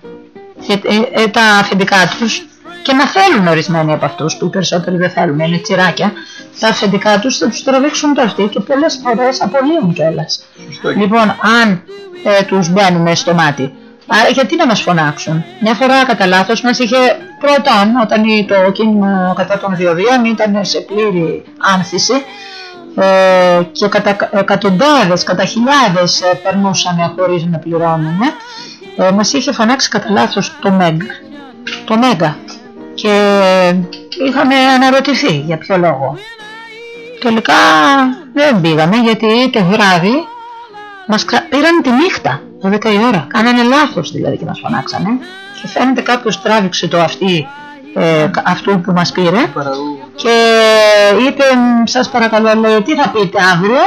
Speaker 2: ε, ε, ε, τα αφεντικά τους και να θέλουν ορισμένοι από αυτούς που οι περισσότεροι δεν θέλουν, είναι τσιράκια, τα αφεντικά τους θα τους τραβήξουν το αυτή και πολλές φορές απολύουν κιόλας.
Speaker 1: Σωστό.
Speaker 2: Λοιπόν, αν ε, τους μπαίνουμε στο μάτι, άρα γιατί να μας φωνάξουν; Μια φορά κατά λάθος μας είχε πρώτον, όταν η- το κίνημα κατά των διοδίων ήταν σε πλήρη άνθηση, ε, και κατά εκατοντάδες, κατά χιλιάδες ε, περνούσαν χωρίς να πληρώνουν, ε, μας είχε φωνάξει κατά λάθος το Μέγκα. Το Μέγκα. Και είχαμε αναρωτηθεί για ποιο λόγο. Τελικά δεν πήγαμε γιατί το βράδυ μας κρα... πήραν τη νύχτα, 12 η ώρα. Κάνανε λάθος δηλαδή και μας φωνάξανε. Και φαίνεται κάποιος τράβηξε το αυτή ε, κα- αυτού που μας πήρε
Speaker 1: Παραγωγού.
Speaker 2: και είπε σας παρακαλώ λέει τι θα πείτε αύριο;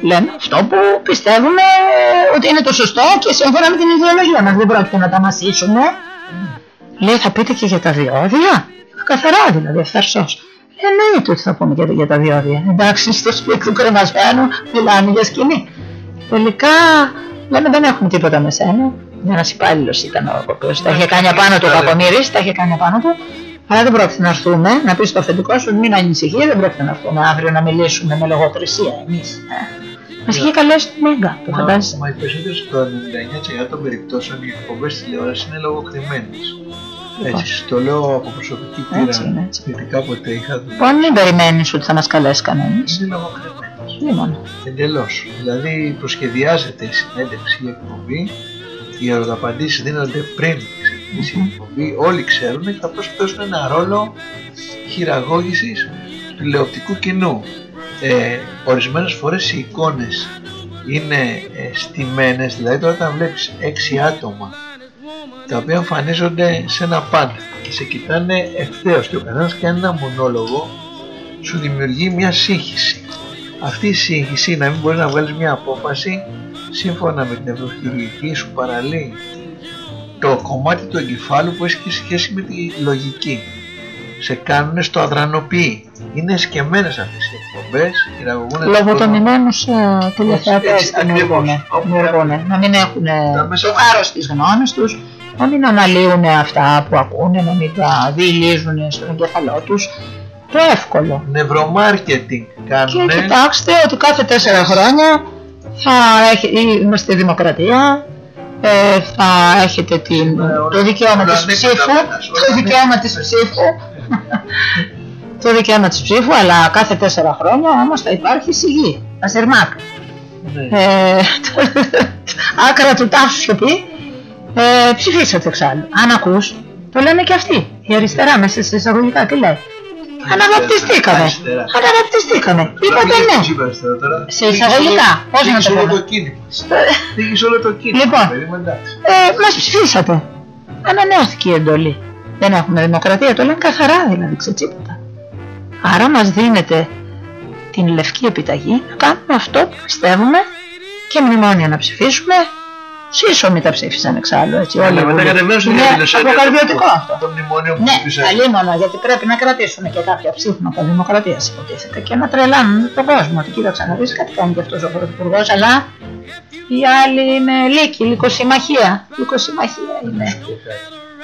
Speaker 2: Λέμε αυτό που πιστεύουμε ότι είναι το σωστό και σύμφωνα με την ιδεολογία μας δεν πρόκειται να τα μασίσουμε λέει θα πείτε και για τα διόδια καθαρά δηλαδή ευθαρσός εννοείται ότι θα πούμε και για τα διόδια εντάξει στο σπίτι του κρεμασμένου μιλάνε για σκηνή τελικά λέμε δεν έχουμε τίποτα με σένα ένας υπάλληλος ήταν ο οποίο τα είχε κάνει απάνω του ο Κακομοίρης, τα είχε κάνει απάνω του αλλά δεν πρόκειται να έρθουμε να πεις στο αφεντικό σου μην ανησυχεί, δεν πρόκειται να έρθουμε αύριο να μιλήσουμε με λογοκρισία εμείς. Μας είχε καλέσει τη Μέγκα, το
Speaker 1: Μα,
Speaker 2: φαντάζεσαι.
Speaker 1: μα οι περισσότερες το 99% των περιπτώσεων οι εκπομπές τηλεόρασης είναι λογοκριμένες. Έτσι, το λέω από προσωπική
Speaker 2: Έτσι είναι,
Speaker 1: πείρα.
Speaker 2: έτσι.
Speaker 1: Γιατί κάποτε είχα δει.
Speaker 2: Λοιπόν, μην περιμένεις ότι θα μας καλέσει κανένας.
Speaker 1: Είναι λογοκριμένες.
Speaker 2: Λοιπόν,
Speaker 1: Εντελώς. Δηλαδή προσχεδιάζεται η συνέντευξη η εκπομπή, οι ερωταπαντήσεις δίνονται πριν ξεκινήσει η εκπομπή, όλοι ξέρουν και απλώς παίζουν ένα ρόλο χειραγώγησης του τηλεοπτικού κοινού. Ε, ορισμένες φορές οι εικόνες είναι ε, στημένες, δηλαδή τώρα όταν βλέπεις έξι άτομα τα οποία εμφανίζονται σε ένα παν και σε κοιτάνε ευθέως και ο καθένας κάνει ένα μονόλογο σου δημιουργεί μια σύγχυση. Αυτή η σύγχυση να μην μπορείς να βγάλεις μια απόφαση σύμφωνα με την ευρωχειρουργική σου παραλύει το κομμάτι του εγκεφάλου που έχει σχέση με τη λογική. Σε κάνουν στο αδρανοποιεί. Είναι σκεμμένες αυτές οι εκπομπές.
Speaker 2: Λογοτομημένους ε, τηλεθεατές δημιουργούν. Να μην έχουν το βάρος της γνώμης τους, να μην αναλύουν αυτά που ακούνε, να μην τα διηλίζουν στον εγκεφαλό τους. Το εύκολο.
Speaker 1: Νευρομάρκετινγκ κάνουν.
Speaker 2: Και κοιτάξτε ότι κάθε τέσσερα χρόνια θα έχει, είμαστε δημοκρατία, ε, θα έχετε την, το δικαίωμα της ψήφου, το δικαίωμα της ψήφου, <laughs> το δικαίωμα της ψήφου, αλλά κάθε τέσσερα χρόνια όμως θα υπάρχει σιγή, ασερμάκ. Ναι. Ε, <laughs> άκρα του τάφου σιωπή, ε, ψηφίσατε εξάλλου. Αν ακούς, το λένε και αυτοί, η αριστερά μέσα σε εισαγωγικά, τι λέει. Αναβαπτιστήκαμε. Αναβαπτιστήκαμε. Είπατε ναι. Σε εισαγωγικά. Πώ να το
Speaker 1: όλο το κίνημα. Πήγε όλο το κίνημα.
Speaker 2: Λοιπόν, ε, μας ψηφίσατε. Ανανεώθηκε η εντολή. Δεν έχουμε δημοκρατία. Το λένε καθαρά δηλαδή ξετσίποτα. Άρα μας δίνεται την λευκή επιταγή να κάνουμε αυτό που πιστεύουμε και μνημόνια να ψηφίσουμε Σύσσωμοι τα ψήφισαν εξάλλου έτσι.
Speaker 1: Όλοι μετά κατεβαίνουν
Speaker 2: Είναι αποκαρδιωτικό αυτό. Το μνημόνιο που ναι, αλλήμωνα γιατί πρέπει να κρατήσουν και κάποια ψήφματα δημοκρατίας υποτίθεται και να τρελάνουν τον κόσμο. Ότι κοίταξε να δεις κάτι κάνει και αυτός ο πρωθυπουργός, αλλά οι άλλοι είναι λύκοι, λυκοσυμμαχία. Λυκοσυμμαχία είναι.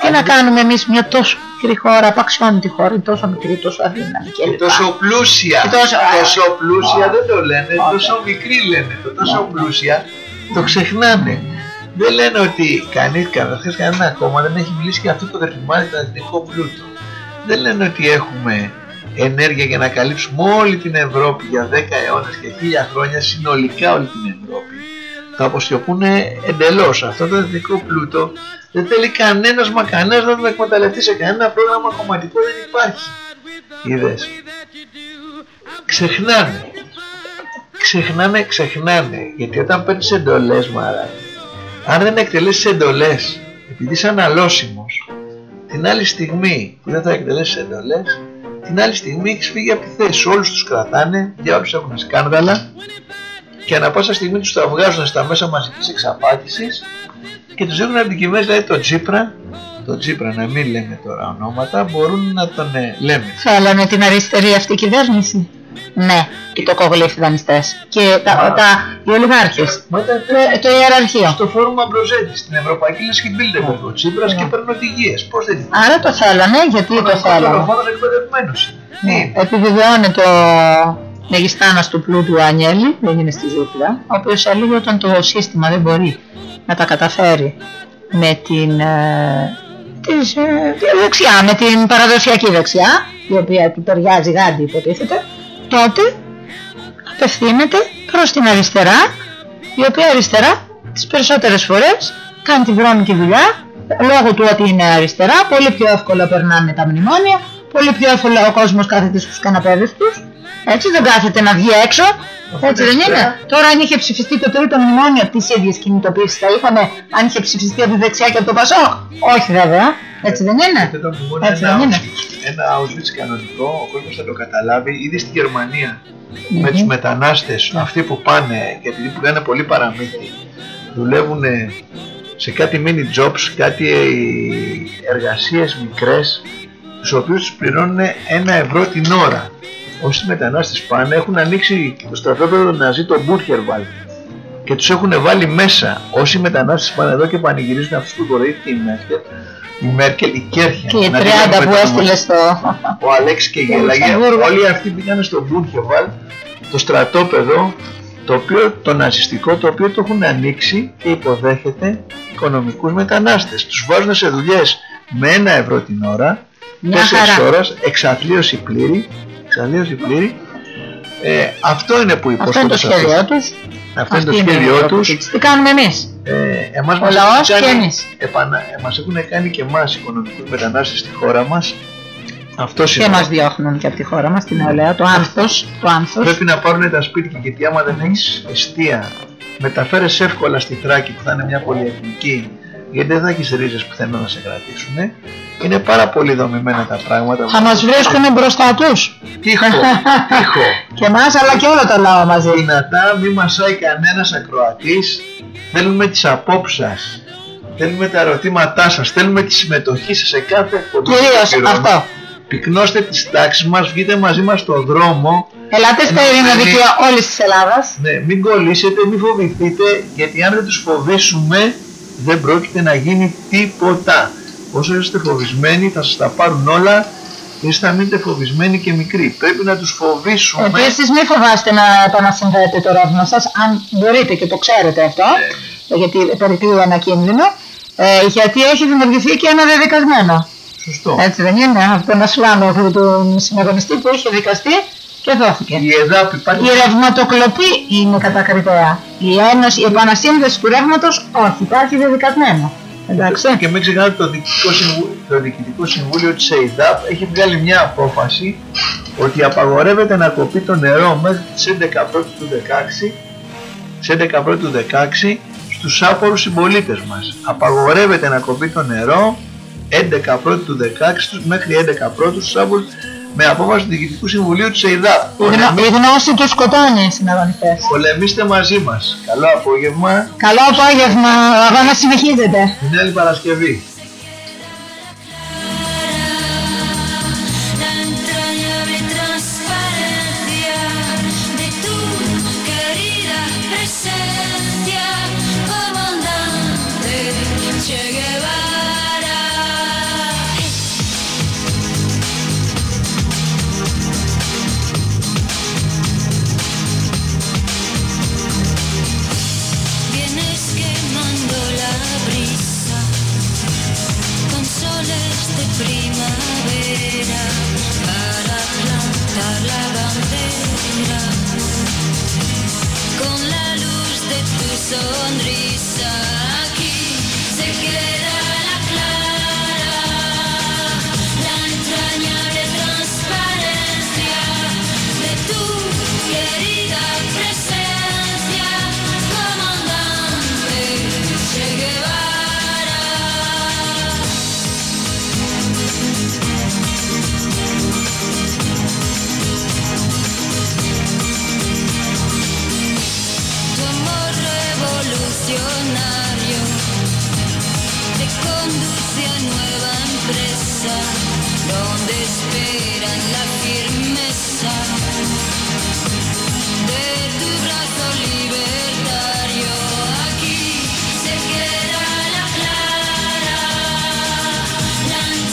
Speaker 2: Τι να κάνουμε εμείς μια τόσο μικρή χώρα, απαξιώνητη χώρα, τόσο μικρή, τόσο αδύναμη
Speaker 1: και Τόσο πλούσια. τόσο, τόσο πλούσια δεν το λένε, τόσο μικρή λένε. Το τόσο πλούσια το ξεχνάνε. Δεν λένε ότι κανείς, καταρχάς κανένα κόμμα δεν έχει μιλήσει για αυτό το δερφημάδι το εθνικό πλούτο. Δεν λένε ότι έχουμε ενέργεια για να καλύψουμε όλη την Ευρώπη για 10 αιώνες και 1000 χρόνια συνολικά όλη την Ευρώπη. Το αποσιωπούν εντελώς. Αυτό το εθνικό πλούτο δεν θέλει κανένας μα κανένας να τον εκμεταλλευτεί σε κανένα πρόγραμμα κομματικό δεν υπάρχει. Είδες. Ξεχνάνε. Ξεχνάνε, ξεχνάνε. Γιατί όταν παίρνεις εντολές μάρα αν δεν εκτελέσεις εντολές επειδή είσαι αναλώσιμος την άλλη στιγμή που δεν θα εκτελέσεις εντολές την άλλη στιγμή έχεις φύγει από τη θέση όλους τους κρατάνε για όλους έχουν σκάνδαλα. Και ανα πάσα στιγμή τους τα βγάζουν στα μέσα μαζικής εξαπάτησης και τους δίνουν από την κυβέρνηση δηλαδή το Τσίπρα το Τσίπρα να μην λέμε τώρα ονόματα μπορούν να τον ε, λέμε.
Speaker 2: Θέλανε την αριστερή αυτή κυβέρνηση ναι, και το κόβολε οι δανειστές και τα, τα, οι ολιγάρχες, το, το ιεραρχείο.
Speaker 1: Στο φόρουμ Αμπροζέτης, στην Ευρωπαϊκή Λέσχη Μπίλτεμπεργκ, ο Τσίπρας και παίρνουν οδηγίες. Πώς δεν
Speaker 2: Άρα το θέλανε, γιατί το θέλανε. Ο
Speaker 1: φόρος εκπαιδευμένος.
Speaker 2: Ναι. Επιβεβαιώνεται ο μεγιστάνας του πλούτου Ανιέλη, δεν είναι στη ζούγκλα, ο οποίος έλεγε όταν το σύστημα δεν μπορεί να τα καταφέρει με την, ε, της, ε, δεξιά, με την παραδοσιακή δεξιά, η οποία του ταιριάζει γάντι υποτίθεται, τότε απευθύνεται προς την αριστερά η οποία αριστερά τις περισσότερες φορές κάνει τη βρώμικη δουλειά λόγω του ότι είναι αριστερά πολύ πιο εύκολα περνάνε τα μνημόνια πολύ πιο εύκολα ο κόσμος κάθεται στους καναπέδες τους έτσι δεν κάθεται να βγει έξω έτσι δεν είναι. Τώρα αν είχε ψηφιστεί το τρίτο μνημόνιο τις ίδιες κινητοποίησεις θα είχαμε αν είχε ψηφιστεί από τη δεξιά και από το Πασό. Όχι βέβαια. Έτσι δεν είναι. Έτσι δεν είναι
Speaker 1: ένα Auschwitz κανονικό, ο κόσμος θα το καταλάβει ήδη στη Γερμανία με τους μετανάστες, αυτοί που πάνε και επειδή που λένε πολύ παραμύθι, δουλεύουν σε κάτι mini jobs, κάτι εργασίες μικρές, τους οποίους τους πληρώνουν ένα ευρώ την ώρα. Όσοι μετανάστες πάνε έχουν ανοίξει το στρατόπεδο να ζει το Μπούχερβαλ και τους έχουν βάλει μέσα. Όσοι μετανάστες πάνε εδώ και πανηγυρίζουν αυτούς που κοροϊδεύει η Μέρκελ, η Μέρκελ, η Κέρχια.
Speaker 2: Και οι 30 που έστειλε στο...
Speaker 1: Ο Αλέξης και γέλαγε. Όλοι αυτοί πήγαν στο Μπούρχεβαλ, το στρατόπεδο, το οποίο, το ναζιστικό, το οποίο το έχουν ανοίξει και υποδέχεται οικονομικούς μετανάστες. Τους βάζουν σε δουλειές με ένα ευρώ την ώρα, τέσσερις ώρες, εξαθλίωση πλήρη, εξαθλίωση πλήρη. Ε, αυτό είναι που
Speaker 2: υποσχόνται. Αυτό είναι το σχέδιό τους.
Speaker 1: Αυτό είναι το σχέδιό τους.
Speaker 2: Τι κάνουμε εμείς;
Speaker 1: Ε, εμάς
Speaker 2: ο λαός και εμείς.
Speaker 1: Επανα, ε, μας έχουν κάνει και εμάς οικονομικούς μετανάστες στη χώρα μας Αυτό
Speaker 2: και μας διώχνουν και από τη χώρα μας, την νεολαία, το άνθος, το άνθος.
Speaker 1: Πρέπει να πάρουν τα σπίτια γιατί άμα δεν έχεις εστία μεταφέρεσαι εύκολα στη Θράκη που θα είναι μια πολυεθνική γιατί δεν θα έχεις ρίζες που θέλουν να σε κρατήσουν είναι πάρα πολύ δομημένα τα πράγματα.
Speaker 2: Θα μας βρίσκουν μπροστά τους.
Speaker 1: Τύχο, τύχο <laughs>
Speaker 2: Και εμάς αλλά και όλο το λαό μαζί.
Speaker 1: Δυνατά μη μασάει κανένας ακροατής. Θέλουμε τις απόψεις σας. Θέλουμε τα ερωτήματά σας. Θέλουμε τη συμμετοχή σας σε κάθε
Speaker 2: Κυρίως αυτό.
Speaker 1: Πυκνώστε τις τάξεις μας Βγείτε μαζί μας στον δρόμο.
Speaker 2: Ελάτε στα ειρηνοδικεία όλης της Ελλάδας.
Speaker 1: Ναι, μην κολλήσετε, μην φοβηθείτε Γιατί αν δεν τους φοβήσουμε Δεν πρόκειται να γίνει τίποτα Όσο είστε φοβισμένοι θα σας τα πάρουν όλα εσείς θα μείνετε φοβισμένοι και μικροί. Πρέπει να τους φοβήσουμε.
Speaker 2: Επίσης μην φοβάστε να επανασυνδέετε το ρεύμα σας, αν μπορείτε και το ξέρετε αυτό, ναι. γιατί περί ένα κίνδυνο, ε, γιατί έχει δημιουργηθεί και ένα δεδικασμένο.
Speaker 1: Σωστό.
Speaker 2: Έτσι δεν είναι, από τον Ασλάνο, από τον συναγωνιστή που είχε δικαστεί και δόθηκε.
Speaker 1: Η ΕΔΑΠ υπάρχει...
Speaker 2: Η ρευματοκλοπή είναι κατακριτέα. Η ένωση, η επανασύνδεση του ρεύματος όχι, υπάρχει δεδικασμένο. Εντάξει.
Speaker 1: Και μην ξεχνάτε το Διοικητικό Συμβούλιο, το Διοικητικό Συμβούλιο της ΕΙΔΑΠ έχει βγάλει μια απόφαση ότι απαγορεύεται να κοπεί το νερό μέχρι τις 11 πρώτου του 16 στις 11 πρώτου του 16 στους άπορους συμπολίτες μας. Απαγορεύεται να κοπεί το νερό 11 πρώτου του 16 μέχρι 11 πρώτου στους άπορους με απόφαση του Διοικητικού Συμβουλίου της ΕΙΔΑ.
Speaker 2: Η γνώση τους σκοτώνει, συναγωνιστές.
Speaker 1: Πολεμήστε μαζί μας. Καλό απόγευμα.
Speaker 2: Καλό απόγευμα. Αγώνας συνεχίζεται.
Speaker 1: Την άλλη Παρασκευή.
Speaker 3: donde